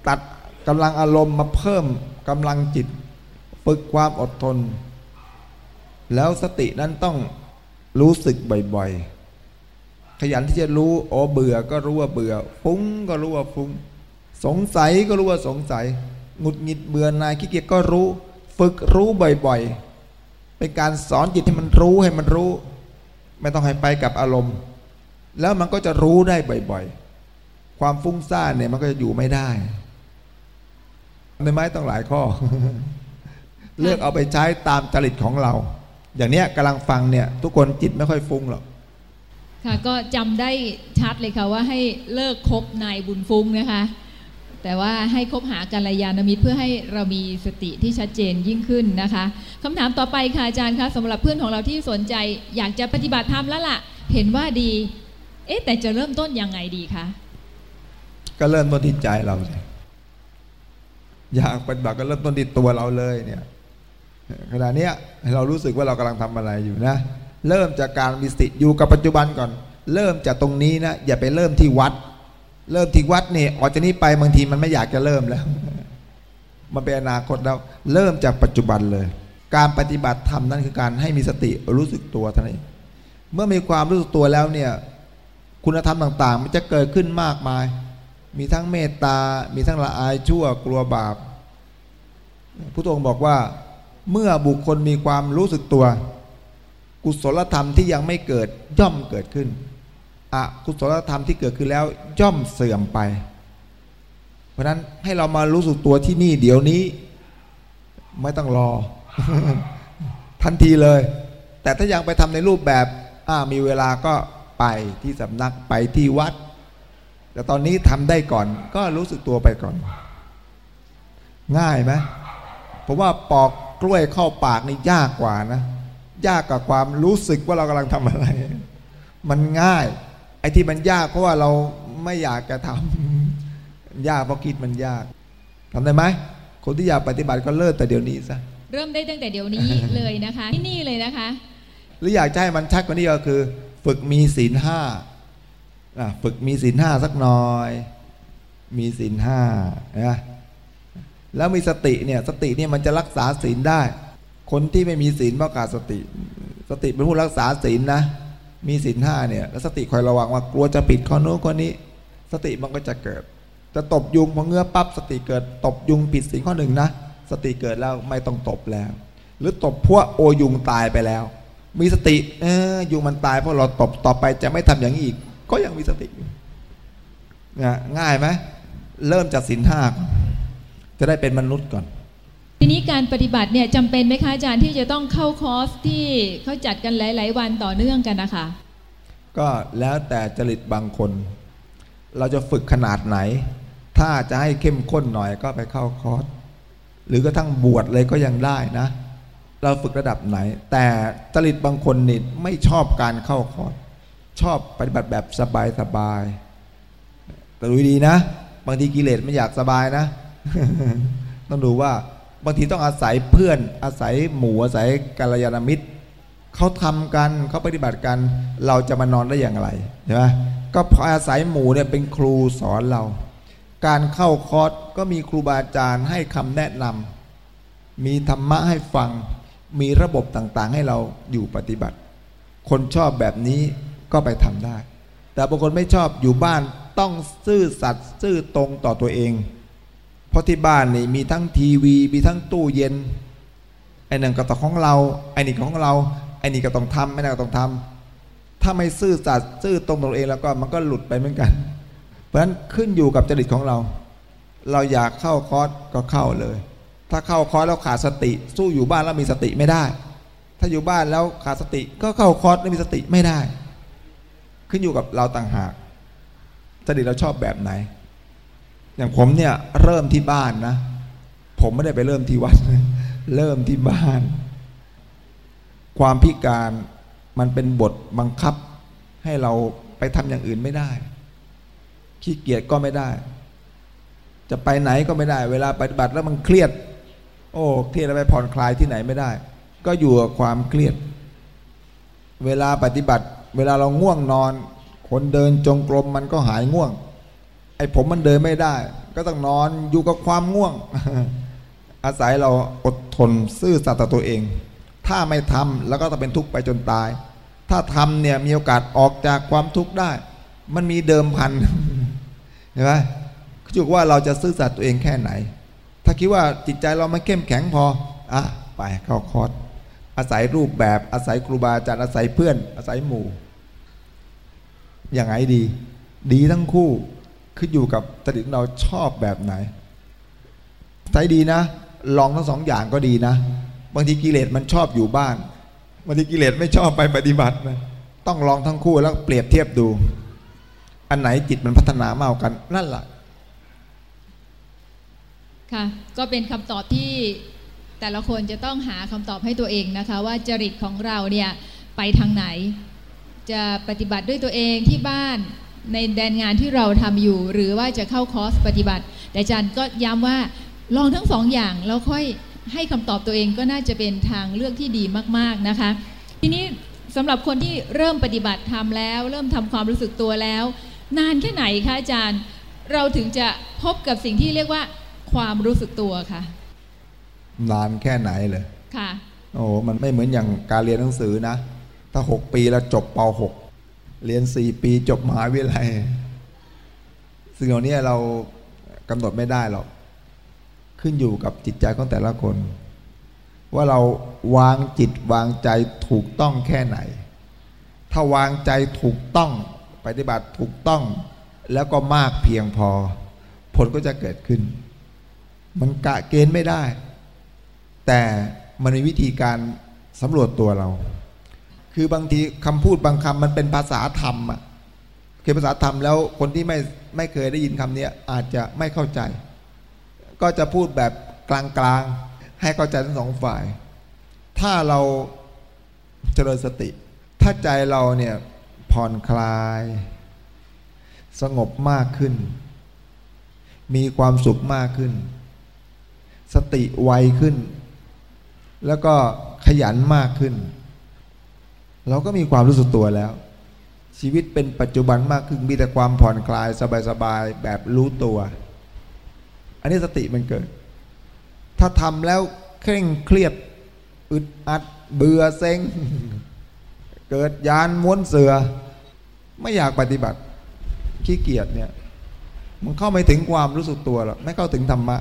ตัดกำลังอารมณ์มาเพิ่มกำลังจิต ฝึกความอดทน แล้วสตินั้นต้องรู้สึกบ่อยๆ ยันที่จะรู้โอ้เบื่อก็รู้ว่าเบื่อฟุ้งก็รู้ว่าฟุ้ง สงสัยก็รู้ว่าสงสัยหงุดหงิดเบื่อนายขี้เกียจก็รู้ ฝึกรู้บ่อยๆ เป็นการสอนจิตให้มันรู้ให้มันรู้ ไม่ต้องให้ไปกับอารมณ์ แล้วมันก็จะรู้ได้บ่อยๆ ความฟุ้งซ่านเนี่ยมันก็จะอยู่ไม่ได้ในไม้ต้องหลายข้อ เลือกเอาไปใช้ตามจริตของเรา อย่างเนี้ยกำลังฟังเนี่ย ทุกคนจิตไม่ค่อยฟุ้งหรอก ค่ะก็จำได้ชัดเลยค่ะว่าให้เลิกคบนายบุญฟุ้งนะคะ แต่ว่าให้คบหากัลยาณมิตรเพื่อให้เรามีสติที่ชัดเจนยิ่งขึ้นนะคะคำถามต่อไปค่ะอาจารย์คะสำหรับเพื่อนของเราที่สนใจอยากจะปฏิบัติธรรมแล้วล่ะ เห็นว่าดี เอ๊ะแต่จะเริ่มต้นยังไงดีคะก็เริ่มต้นที่ใจเราสิอยากปฏิบัติก็เริ่มต้นที่ตัวเราเลยเนี่ยขณะเนี้ยเรารู้สึกว่าเรากำลังทำอะไรอยู่นะ เริ่มจากการมีสติอยู่กับปัจจุบันก่อน เริ่มจากตรงนี้นะอย่าไปเริ่มที่วัด เริ่มที่วัดเนี่ยออกจากนี้ไปบางทีมันไม่อยากจะเริ่มแล้ว มันเป็นอนาคตแล้วเริ่มจากปัจจุบันเลย การปฏิบัติธรรมนั่นคือการให้มีสติรู้สึกตัวเท่านั้นเมื่อมีความรู้สึกตัวแล้วเนี่ยคุณธรรมต่างๆ มันจะเกิดขึ้นมากมาย มีทั้งเมตตา มีทั้งละอายชั่วกลัวบาปพระองค์บอกว่า เมื่อบุคคลมีความรู้สึกตัว กุศลธรรมที่ยังไม่เกิดย่อมเกิดขึ้นอกุศลธรรมที่เกิดขึ้นแล้วย่อมเสื่อมไป เพราะฉะนั้นให้เรามารู้สึกตัวที่นี่เดี๋ยวนี้ ไม่ต้องรอ ทันทีเลย แต่ถ้ายังไปทำในรูปแบบอมีเวลาก็ไปที่สำนักไปที่วัด แต่ตอนนี้ทำได้ก่อนก็รู้สึกตัวไปก่อน ง่ายไหมผมว่าปอกกล้วยเข้าปากนี่ยากกว่านะ ยากกับความรู้สึกว่าเรากำลังทำอะไร มันง่าย ไอ้ที่มันยากเพราะว่าเราไม่อยากจะทำยากเพราะคิดมันยากทำได้ไหมคนที่อยากปฏิบัติก็เลิกแต่เดี๋ยวนี้ซะเริ่มได้ตั้งแต่เดี๋ยวนี้เลยนะคะ ที่นี่เลยนะคะ หรืออยากจะให้มันชัดกว่านี้ก็คือ ฝึกมีศีลห้าอะฝึกมีศีลห้าสักหน่อย มีศีลห้านะแล้วมีสติเนี่ยสติเนี่ยมันจะรักษาศีลได้ คนที่ไม่มีศีลเพราะขาดสติ สติเป็นผู้รักษาศีลนะ มีศีลห้าเนี่ยแล้วสติคอยระวังว่ากลัวจะผิดข้อโน้นข้อนี้ สติมันก็จะเกิดจะตบยุงพอเงื้อปั๊บสติเกิด ตบยุงผิดศีลข้อหนึ่งนะ สติเกิดแล้วไม่ต้องตบแล้ว หรือตบพวกโอยุงตายไปแล้ว มีสติเออยุงมันตายเพราะเราตบต่อไปจะไม่ทำอย่างนี้อีก ก็ยังมีสติง่ายไหมเริ่มจากศีลห้าจะได้เป็นมนุษย์ก่อน ทีนี้การปฏิบัติเนี่ยจำเป็นไหมคะอาจารย์ที่จะต้องเข้าคอร์สที่เขาจัดกันหลาย ๆ วันต่อเนื่องกันนะคะก็แล้วแต่จริตบางคน เราจะฝึกขนาดไหน ถ้าจะให้เข้มข้นหน่อยก็ไปเข้าคอร์สหรือกระทั่งบวชเลยก็ยังได้นะ เราฝึกระดับไหน แต่จริตบางคนนี่ไม่ชอบการเข้าคอร์สชอบปฏิบัติแบบสบายสบายๆแต่ดูดีนะ บางทีกิเลสไม่อยากสบายนะ ต้องดูว่า บางทีต้องอาศัยเพื่อนอาศัยหมู่อาศัยกัลยาณมิตรเขาทำกันเขาปฏิบัติกัน เราจะมานอนได้อย่างไรใช่ไหมก็พออาศัยหมู่เนี่ยเป็นครูสอนเรา การเข้าคอร์สก็มีครูบาอาจารย์ให้คำแนะนำมีธรรมะให้ฟัง มีระบบต่างๆ ให้เราอยู่ปฏิบัติ คนชอบแบบนี้ก็ไปทำได้ แต่บางคนไม่ชอบอยู่บ้านต้องซื่อสัตย์ซื่อตรงต่อตัวเอง เพราะที่บ้านนี่มีทั้งทีวี มีทั้งตู้เย็นไอ้นั่นก็ต้องของเราไอ้นี่ของเราไอ้นี่ก็ต้องทำไอ้นั่นก็ต้องทำถ้าไม่ซื่อสัตย์ซื่อตรงตัวเองแล้วก็มันก็หลุดไปเหมือนกัน เพราะฉะนั้นขึ้นอยู่กับจริตของเรา เราอยากเข้าคอร์สก็เข้าเลย ถ้าเข้าคอร์สแล้วขาดสติ สู้อยู่บ้านแล้วมีสติไม่ได้ ถ้าอยู่บ้านแล้วขาดสติก็เข้าคอร์สแล้วมีสติไม่ได้ ขึ้นอยู่กับเราต่างหากจริตเราชอบแบบไหน อย่างผมเนี่ยเริ่มที่บ้านนะ ผมไม่ได้ไปเริ่มที่วัด เริ่มที่บ้าน ความพิการมันเป็นบทบังคับ ให้เราไปทำอย่างอื่นไม่ได้ ขี้เกียจก็ไม่ได้ จะไปไหนก็ไม่ได้ เวลาปฏิบัติแล้วมันเครียด โอ้เครียดแล้วไปผ่อนคลายที่ไหนไม่ได้ ก็อยู่กับความเครียด เวลาปฏิบัติ เวลาเราง่วงนอน คนเดินจงกรมมันก็หายง่วง อ้ผมมันเดินไม่ได้ ก็ต้องนอนอยู่กับความง่วง อาศัยเราอดทนซื่อสัตย์ต่อตัวเอง ถ้าไม่ทำแล้วก็ต้องเป็นทุกข์ไปจนตาย ถ้าทำเนี่ยมีโอกาสออกจากความทุกข์ได้ มันมีเดิมพันเห็นไหมคือว่าเราจะซื่อสัตย์ตัวเองแค่ไหน ถ้าคิดว่าจิตใจเราไม่เข้มแข็งพออะไปเข้าคอร์สอาศัยรูปแบบอาศัยครูบาอาจารย์อาศัยเพื่อน อาศัยหมู่ อย่างไงดี ดีทั้งคู่ ขึ้นอยู่กับจริตเราชอบแบบไหนใช้ดีนะ ลองทั้งสองอย่างก็ดีนะ บางทีกิเลสมันชอบอยู่บ้านบางทีกิเลสไม่ชอบไปปฏิบัตินะต้องลองทั้งคู่แล้วเปรียบเทียบดู อันไหนจิตมันพัฒนามากกันนั่นแหละค่ะก็เป็นคำตอบที่แต่ละคนจะต้องหาคำตอบให้ตัวเองนะคะ ว่าจริตของเราเนี่ยไปทางไหน จะปฏิบัติด้วยตัวเองที่บ้าน ในแดนงานที่เราทำอยู่ หรือว่าจะเข้าคอร์สปฏิบัติ แต่อาจารย์ก็ย้ำว่าลองทั้งสองอย่างแล้วค่อยให้คำตอบตัวเองก็น่าจะเป็นทางเลือกที่ดีมากๆนะคะ ทีนี้สำหรับคนที่เริ่มปฏิบัติทำแล้ว เริ่มทำความรู้สึกตัวแล้ว นานแค่ไหนคะอาจารย์ เราถึงจะพบกับสิ่งที่เรียกว่าความรู้สึกตัวค่ะ นานแค่ไหนเลยค่ะ โอ้มันไม่เหมือนอย่างการเรียนหนังสือนะ ถ้าหกปีแล้วจบปหก เรียนสี่ปีจบมหาวิทยาลัยสิ่งเหล่านี้เรากำหนดไม่ได้หรอก ขึ้นอยู่กับจิตใจของแต่ละคน ว่าเราวางจิตวางใจถูกต้องแค่ไหน ถ้าวางใจถูกต้องปฏิบัติถูกต้องแล้วก็มากเพียงพอ ผลก็จะเกิดขึ้น มันกะเกณฑ์ไม่ได้ แต่มันมีวิธีการสำรวจตัวเรา คือบางทีคำพูดบางคำมันเป็นภาษาธรรมอะคือภาษาธรรมแล้วคนที่ไม่ไม่เคยได้ยินคำนี้อาจจะไม่เข้าใจ ก็จะพูดแบบกลางๆ ให้เข้าใจทั้งสองฝ่าย ถ้าเราเจริญสติ ถ้าใจเราเนี่ยผ่อนคลาย สงบมากขึ้น มีความสุขมากขึ้น สติไวขึ้น แล้วก็ขยันมากขึ้น เราก็มีความรู้สึกตัวแล้ว ชีวิตเป็นปัจจุบันมากขึ้นมีแต่ความผ่อนคลายสบายๆแบบรู้ตัว อันนี้สติมันเกิด ถ้าทำแล้วเคร่งเครียดอึดอัดเบื่อเซ็ง เกิดยานม้วนเสือ ไม่อยากปฏิบัติขี้เกียจเนี่ย มันเข้าไม่ถึงความรู้สึกตัวหรอกไม่เข้าถึงธรรมะ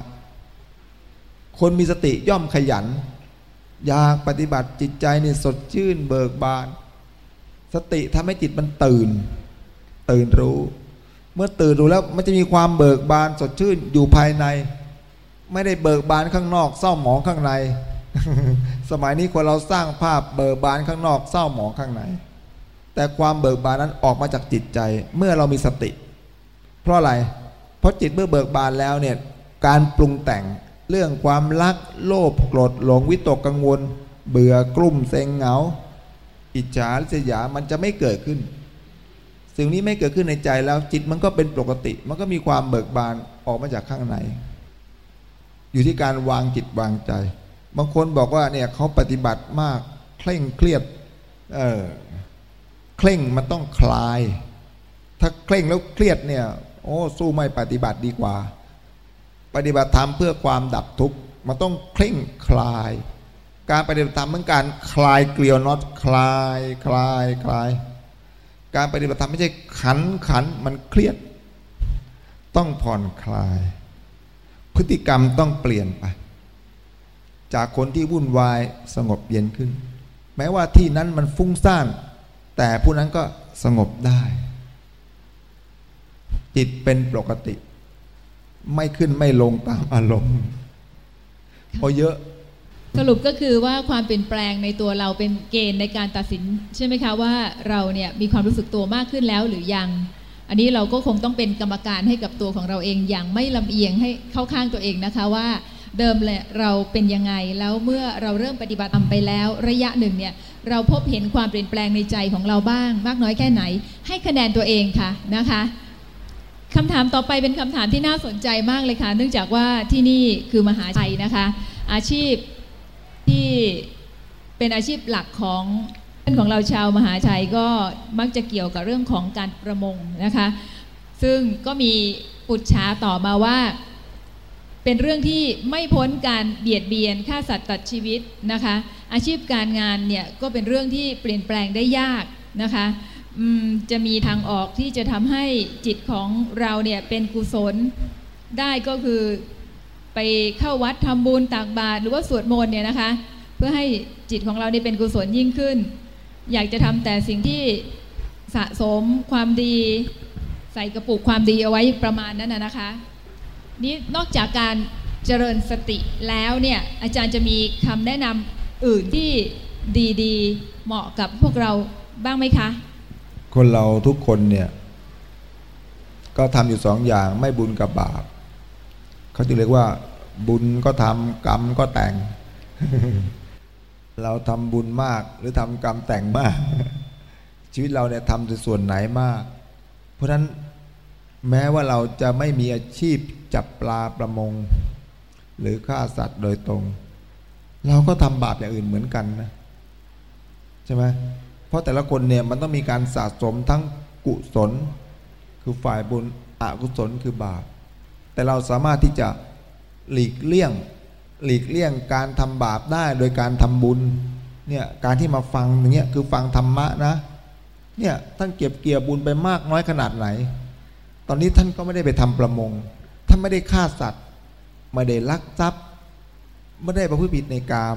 คนมีสติย่อมขยัน อยากปฏิบัติจิตใจนี่สดชื่นเบิกบาน สติทำให้จิตมันตื่น ตื่นรู้ เมื่อตื่นรู้แล้วมันจะมีความเบิกบานสดชื่นอยู่ภายใน ไม่ได้เบิกบานข้างนอกเศร้าหมองข้างใน สมัยนี้คนเราสร้างภาพเบิกบานข้างนอกเศร้าหมองข้างใน แต่ความเบิกบานนั้นออกมาจากจิตใจ เมื่อเรามีสติ เพราะอะไร เพราะจิตเมื่อเบิกบานแล้วเนี่ยการปรุงแต่ง เรื่องความรักโลภโกรธหลงวิตกกังวล เบื่อกลุ่มเซ็งเหงา อิจฉาริษยามันจะไม่เกิดขึ้น สิ่งนี้ไม่เกิดขึ้นในใจแล้วจิตมันก็เป็นปกติ มันก็มีความเบิกบานออกมาจากข้างใน อยู่ที่การวางจิตวางใจ บางคนบอกว่าเนี่ยเขาปฏิบัติมากเคร่งเครียดเออเคร่งมันต้องคลาย ถ้าเคร่งแล้วเครียดเนี่ย โอ้สู้ไม่ปฏิบัติดีกว่า ปฏิบัติธรรมเพื่อความดับทุกข์มันต้องเคร่งคลาย การปฏิบัติธรรมเหมือนการคลายเกลียวน็อตคลายคลายคลาย การปฏิบัติธรรมไม่ใช่ขันขันมันเครียด ต้องผ่อนคลาย พฤติกรรมต้องเปลี่ยนไป จากคนที่วุ่นวายสงบเย็นขึ้น แม้ว่าที่นั้นมันฟุ้งซ่าน แต่ผู้นั้นก็สงบได้ จิตเป็นปกติ ไม่ขึ้นไม่ลงตามอารมณ์พอเยอะสรุปก็คือว่าความเปลี่ยนแปลงในตัวเราเป็นเกณฑ์ในการตัดสิน ใช่ไหมคะว่าเราเนี่ยมีความรู้สึกตัวมากขึ้นแล้วหรือยัง อันนี้เราก็คงต้องเป็นกรรมการให้กับตัวของเราเองอย่างไม่ลำเอียงให้เข้าข้างตัวเองนะคะว่าเดิมเลยเราเป็นยังไงแล้วเมื่อเราเริ่มปฏิบัติทำไปแล้วระยะหนึ่งเนี่ยเราพบเห็นความเปลี่ยนแปลงในใจของเราบ้าง มากน้อยแค่ไหน ให้คะแนนตัวเองค่ะนะคะ คำถามต่อไปเป็นคำถามที่น่าสนใจมากเลยค่ะ เนื่องจากว่าที่นี่คือมหาชัยนะคะ อาชีพที่เป็นอาชีพหลักของเพื่อนของเราชาวมหาชัยก็มักจะเกี่ยวกับเรื่องของการประมงนะคะ ซึ่งก็มีปุจฉาต่อมาว่า เป็นเรื่องที่ไม่พ้นการเบียดเบียนฆ่าสัตว์ตัดชีวิตนะคะ อาชีพการงานเนี่ยก็เป็นเรื่องที่เปลี่ยนแปลงได้ยากนะคะ จะมีทางออกที่จะทำให้จิตของเราเนี่ยเป็นกุศลได้ก็คือไปเข้าวัดทำบุญตักบาตรหรือว่าสวดมนต์เนี่ยนะคะ เพื่อให้จิตของเราเนี่เป็นกุศลยิ่งขึ้น อยากจะทำแต่สิ่งที่สะสมความดีใส่กระปุกความดีเอาไว้ประมาณนั้นนะนะคะ นี่นอกจากการเจริญสติแล้วเนี่ยอาจารย์จะมีคำแนะนำอื่นที่ดีๆ เหมาะกับพวกเราบ้างไหมคะ คนเราทุกคนเนี่ย ก็ทำอยู่สองอย่างไม่บุญกับบาปเขาจึงเรียกว่า บุญก็ทำกรรมก็แต่ง เราทำบุญมากหรือทำกรรมแต่งมาก ชีวิตเราเนี่ยทำในส่วนไหนมาก เพราะฉะนั้นแม้ว่าเราจะไม่มีอาชีพจับปลาประมง หรือฆ่าสัตว์โดยตรง เราก็ทำบาปอย่างอื่นเหมือนกันนะ ใช่ไหม เพราะแต่ละคนเนี่ยมันต้องมีการสะสมทั้งกุศล คือฝ่ายบุญอกุศลคือบาป แต่เราสามารถที่จะหลีกเลี่ยงหลีกเลี่ยงการทำบาปได้โดยการทำบุญเนี่ยการที่มาฟังอย่างเงี้ยคือฟังธรรมะนะเนี่ยท่านเก็บเกี่ยวบุญไปมากน้อยขนาดไหน ตอนนี้ท่านก็ไม่ได้ไปทำประมง ท่านไม่ได้ฆ่าสัตว์ไม่ได้ลักทรัพย์ ไม่ได้ประพฤติผิดในกาม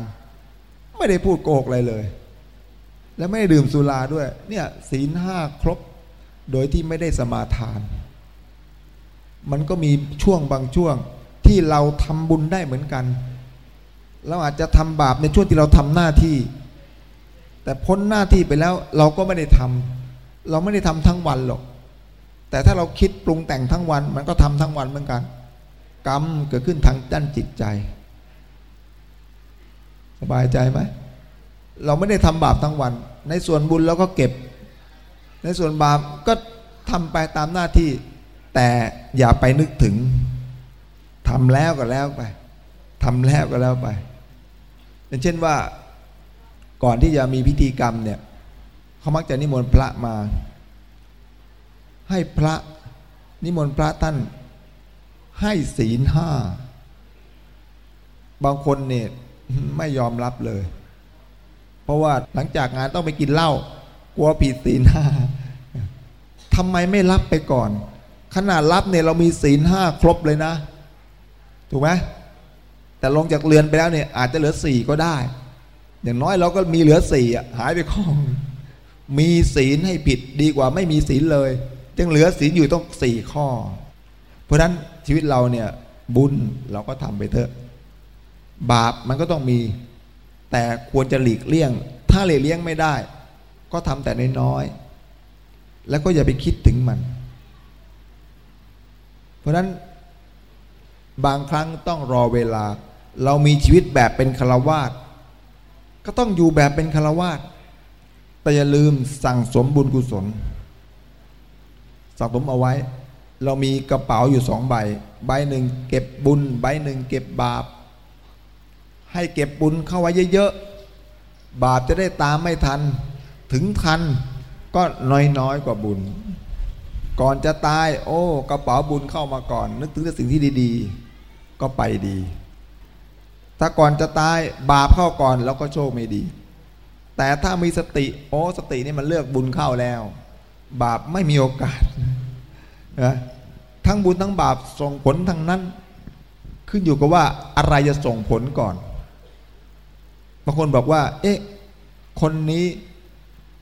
ไม่ได้พูดโกหกอะไรเลย และไม่ได้ดื่มสุราด้วย เนี่ยศีลห้าครบ โดยที่ไม่ได้สมาทาน มันก็มีช่วงบางช่วงที่เราทำบุญได้เหมือนกันเราอาจจะทำบาปในช่วงที่เราทำหน้าที่ แต่พ้นหน้าที่ไปแล้วเราก็ไม่ได้ทำเราไม่ได้ทำทั้งวันหรอก แต่ถ้าเราคิดปรุงแต่งทั้งวัน มันก็ทำทั้งวันเหมือนกัน กรรมเกิดขึ้นทางด้านจิตใจ สบายใจไหม เราไม่ได้ทำบาปทั้งวัน ในส่วนบุญเราก็เก็บ ในส่วนบาปก็ทำไปตามหน้าที่ แต่อย่าไปนึกถึงทำแล้วก็แล้วไปทำแล้วก็แล้วไปอย่างเช่นว่าก่อนที่จะมีพิธีกรรมเนี่ยเขามักจะนิมนต์พระมา ให้พระนิมนต์พระท่านให้ศีลห้า บางคนเนี่ยไม่ยอมรับเลย เพราะว่าหลังจากงานต้องไปกินเหล้ากลัวผิดศีลห้าทำไมไม่รับไปก่อน ขนาดรับเนี่ยเรามีศีลห้าครบเลยนะ ถูกไหมแต่ลงจากเรือนไปแล้วเนี่ย อาจจะเหลือสี่ก็ได้ อย่างน้อยเราก็มีเหลือสี่อะหายไปข้อมีศีลให้ผิดดีกว่าไม่มีศีลเลยยังเหลือศีลอยู่ต้องสี่ข้อ เพราะฉะนั้นชีวิตเราเนี่ยบุญเราก็ทำไปเถอะ บาปมันก็ต้องมี แต่ควรจะหลีกเลี่ยง ถ้าหลีกเลี่ยงไม่ได้ ก็ทำแต่น้อยๆแล้วก็อย่าไปคิดถึงมัน เพราะนั้นบางครั้งต้องรอเวลา เรามีชีวิตแบบเป็นคารวาสก็ต้องอยู่แบบเป็นคารวาสแต่อย่าลืมสั่งสมบุญกุศลสั่งสมเอาไว้ เรามีกระเป๋าอยู่สองใบ ใบหนึ่งเก็บบุญ ใบหนึ่งเก็บบาป ให้เก็บบุญเข้าไว้เยอะๆ บาปจะได้ตามไม่ทัน ถึงทันก็น้อยๆกว่าบุญ ก่อนจะตาย โอ้กระเป๋าบุญเข้ามาก่อน นึกถึงแต่สิ่งที่ดีๆ ก็ไปดี ถ้าก่อนจะตายบาปเข้าก่อนแล้วก็โชคไม่ดี แต่ถ้ามีสติ โอ้สตินี่มันเลือกบุญเข้าแล้ว บาปไม่มีโอกาสนะทั้งบุญทั้งบาปส่งผลทั้งนั้น ขึ้นอยู่กับว่าอะไรจะส่งผลก่อน บางคนบอกว่า เอ๊ะ คนนี้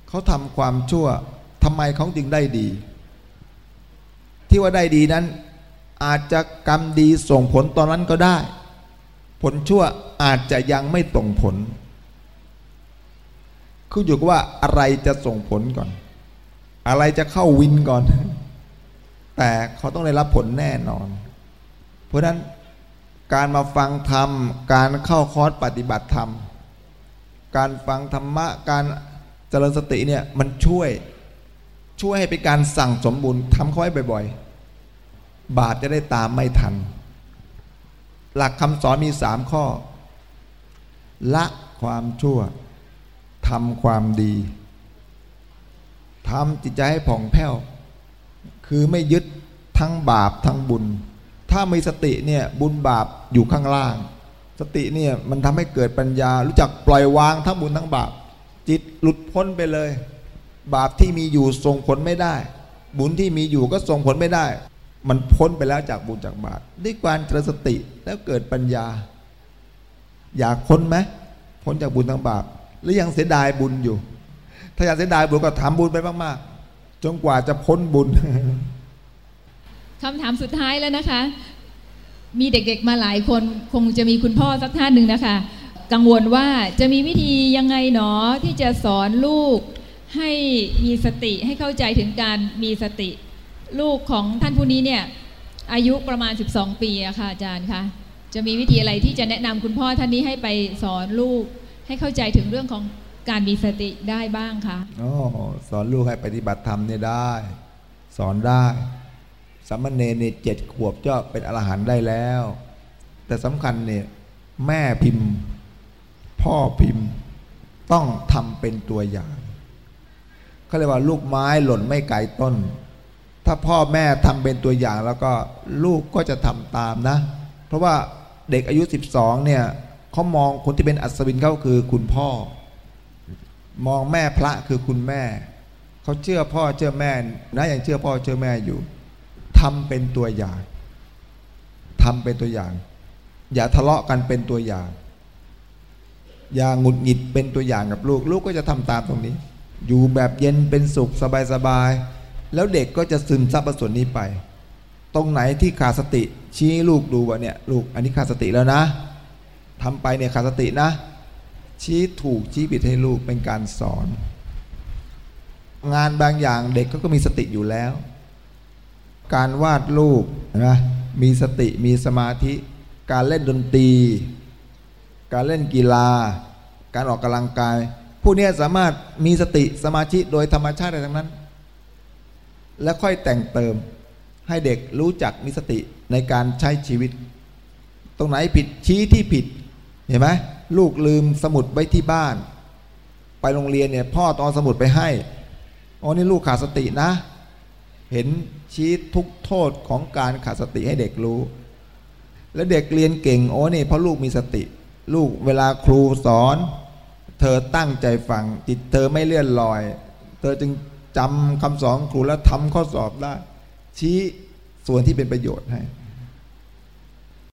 เขาทำความชั่วทำไมเขาจึงได้ดี ที่ว่าได้ดีนั้น อาจจะกรรมดีส่งผลตอนนั้นก็ได้ ผลชั่วอาจจะยังไม่ส่งผลขึ้นอยู่กับว่าอะไรจะส่งผลก่อน อะไรจะเข้าวินก่อน แต่เขาต้องได้รับผลแน่นอน เพราะนั้นการมาฟังธรรม การเข้าคอร์สปฏิบัติธรรม การฟังธรรมะการเจริญสติเนี่ยมันช่วยช่วยให้เป็นการสั่งสมบูรณ์ทำเขาให้บ่อยๆ บาปจะได้ตามไม่ทัน หลักคำสอนมีสามข้อ ละความชั่วทำความดีทำจิตใจให้ผ่องแผ้ว คือไม่ยึดทั้งบาปทั้งบุญ ถ้ามีสติเนี่ยบุญบาปอยู่ข้างล่าง สติเนี่ยมันทำให้เกิดปัญญา รู้จักปล่อยวางทั้งบุญทั้งบาป จิตหลุดพ้นไปเลย บาปที่มีอยู่ส่งผลไม่ได้ บุญที่มีอยู่ก็ส่งผลไม่ได้ มันพ้นไปแล้วจากบุญจากบาปด้วยการเจริญสติแล้วเกิดปัญญา อยากพ้นไหมพ้นจากบุญทั้งบาป หรือยังเสียดายบุญอยู่ ถ้าอยากเสียดายบุญก็ทำบุญไปมากๆจนกว่าจะพ้นบุญคำถามสุดท้ายแล้วนะคะ มีเด็กๆมาหลายคนคงจะมีคุณพ่อสักท่านหนึ่งนะคะ กังวลว่าจะมีวิธียังไงหนอที่จะสอนลูกให้มีสติให้เข้าใจถึงการมีสติ ลูกของท่านผู้นี้เนี่ยอายุประมาณ 12 ปีอะค่ะอาจารย์คะจะมีวิธีอะไรที่จะแนะนำคุณพ่อท่านนี้ให้ไปสอนลูก ให้เข้าใจถึงเรื่องของการมีสติได้บ้างคะอ๋อสอนลูกให้ปฏิบัติธรรมเนี่ยได้ สอนได้ สามเณรเนี่ยเจ็ดขวบก็เป็นอรหันต์ได้แล้ว แต่สำคัญเนี่ยแม่พิมพ์ พ่อพิมพ์ต้องทำเป็นตัวอย่างเขาเรียกว่าลูกไม้หล่นไม่ไกลต้น ถ้าพ่อแม่ทำเป็นตัวอย่างแล้วก็ลูกก็จะทำตามนะ เพราะว่าเด็กอายุ 12เนี่ยเขามองคนที่เป็นอัศวินเขาคือคุณพ่อ มองแม่พระคือคุณแม่เขาเชื่อพ่อเชื่อแม่นะยังเชื่อพ่อเชื่อแม่อยู่ ทำเป็นตัวอย่างทำเป็นตัวอย่าง อย่าทะเลาะกันเป็นตัวอย่าง อย่าหงุดหงิดเป็นตัวอย่างกับลูก ลูกก็จะทำตามตรงนี้ อยู่แบบเย็นเป็นสุขสบายๆแล้วเด็กก็จะซึมซับประส่วนนี้ไป ตรงไหนที่ขาดสติ ชี้ลูกดูว่าเนี่ยลูกอันนี้ขาดสติแล้วนะทำไปเนี่ยขาดสตินะ ชี้ถูกชี้ผิดให้ลูกเป็นการสอน งานบางอย่างเด็กก็มีสติอยู่แล้ว การวาดรูปนะมีสติมีสมาธิ การเล่นดนตรี การเล่นกีฬา การออกกำลังกาย ผู้นี้สามารถมีสติสมาธิโดยธรรมชาติอะไรทั้งนั้น และค่อยแต่งเติมให้เด็กรู้จักมีสติในการใช้ชีวิต ตรงไหนผิดชี้ที่ผิดเห็นไหมลูกลืมสมุดไว้ที่บ้าน ไปโรงเรียนเนี่ยพ่อตอนสมุดไปให้อ๋อนี่ลูกขาดสตินะ เห็นชี้ทุกโทษของการขาดสติให้เด็กรู้ แล้วเด็กเรียนเก่งโอ้นี่เพราะลูกมีสติ ลูกเวลาครูสอน เธอตั้งใจฟังจิตเธอไม่เลื่อนลอย เธอจึงจำคำสอนครูแล้วทำข้อสอบได้ ชี้ส่วนที่เป็นประโยชน์ให้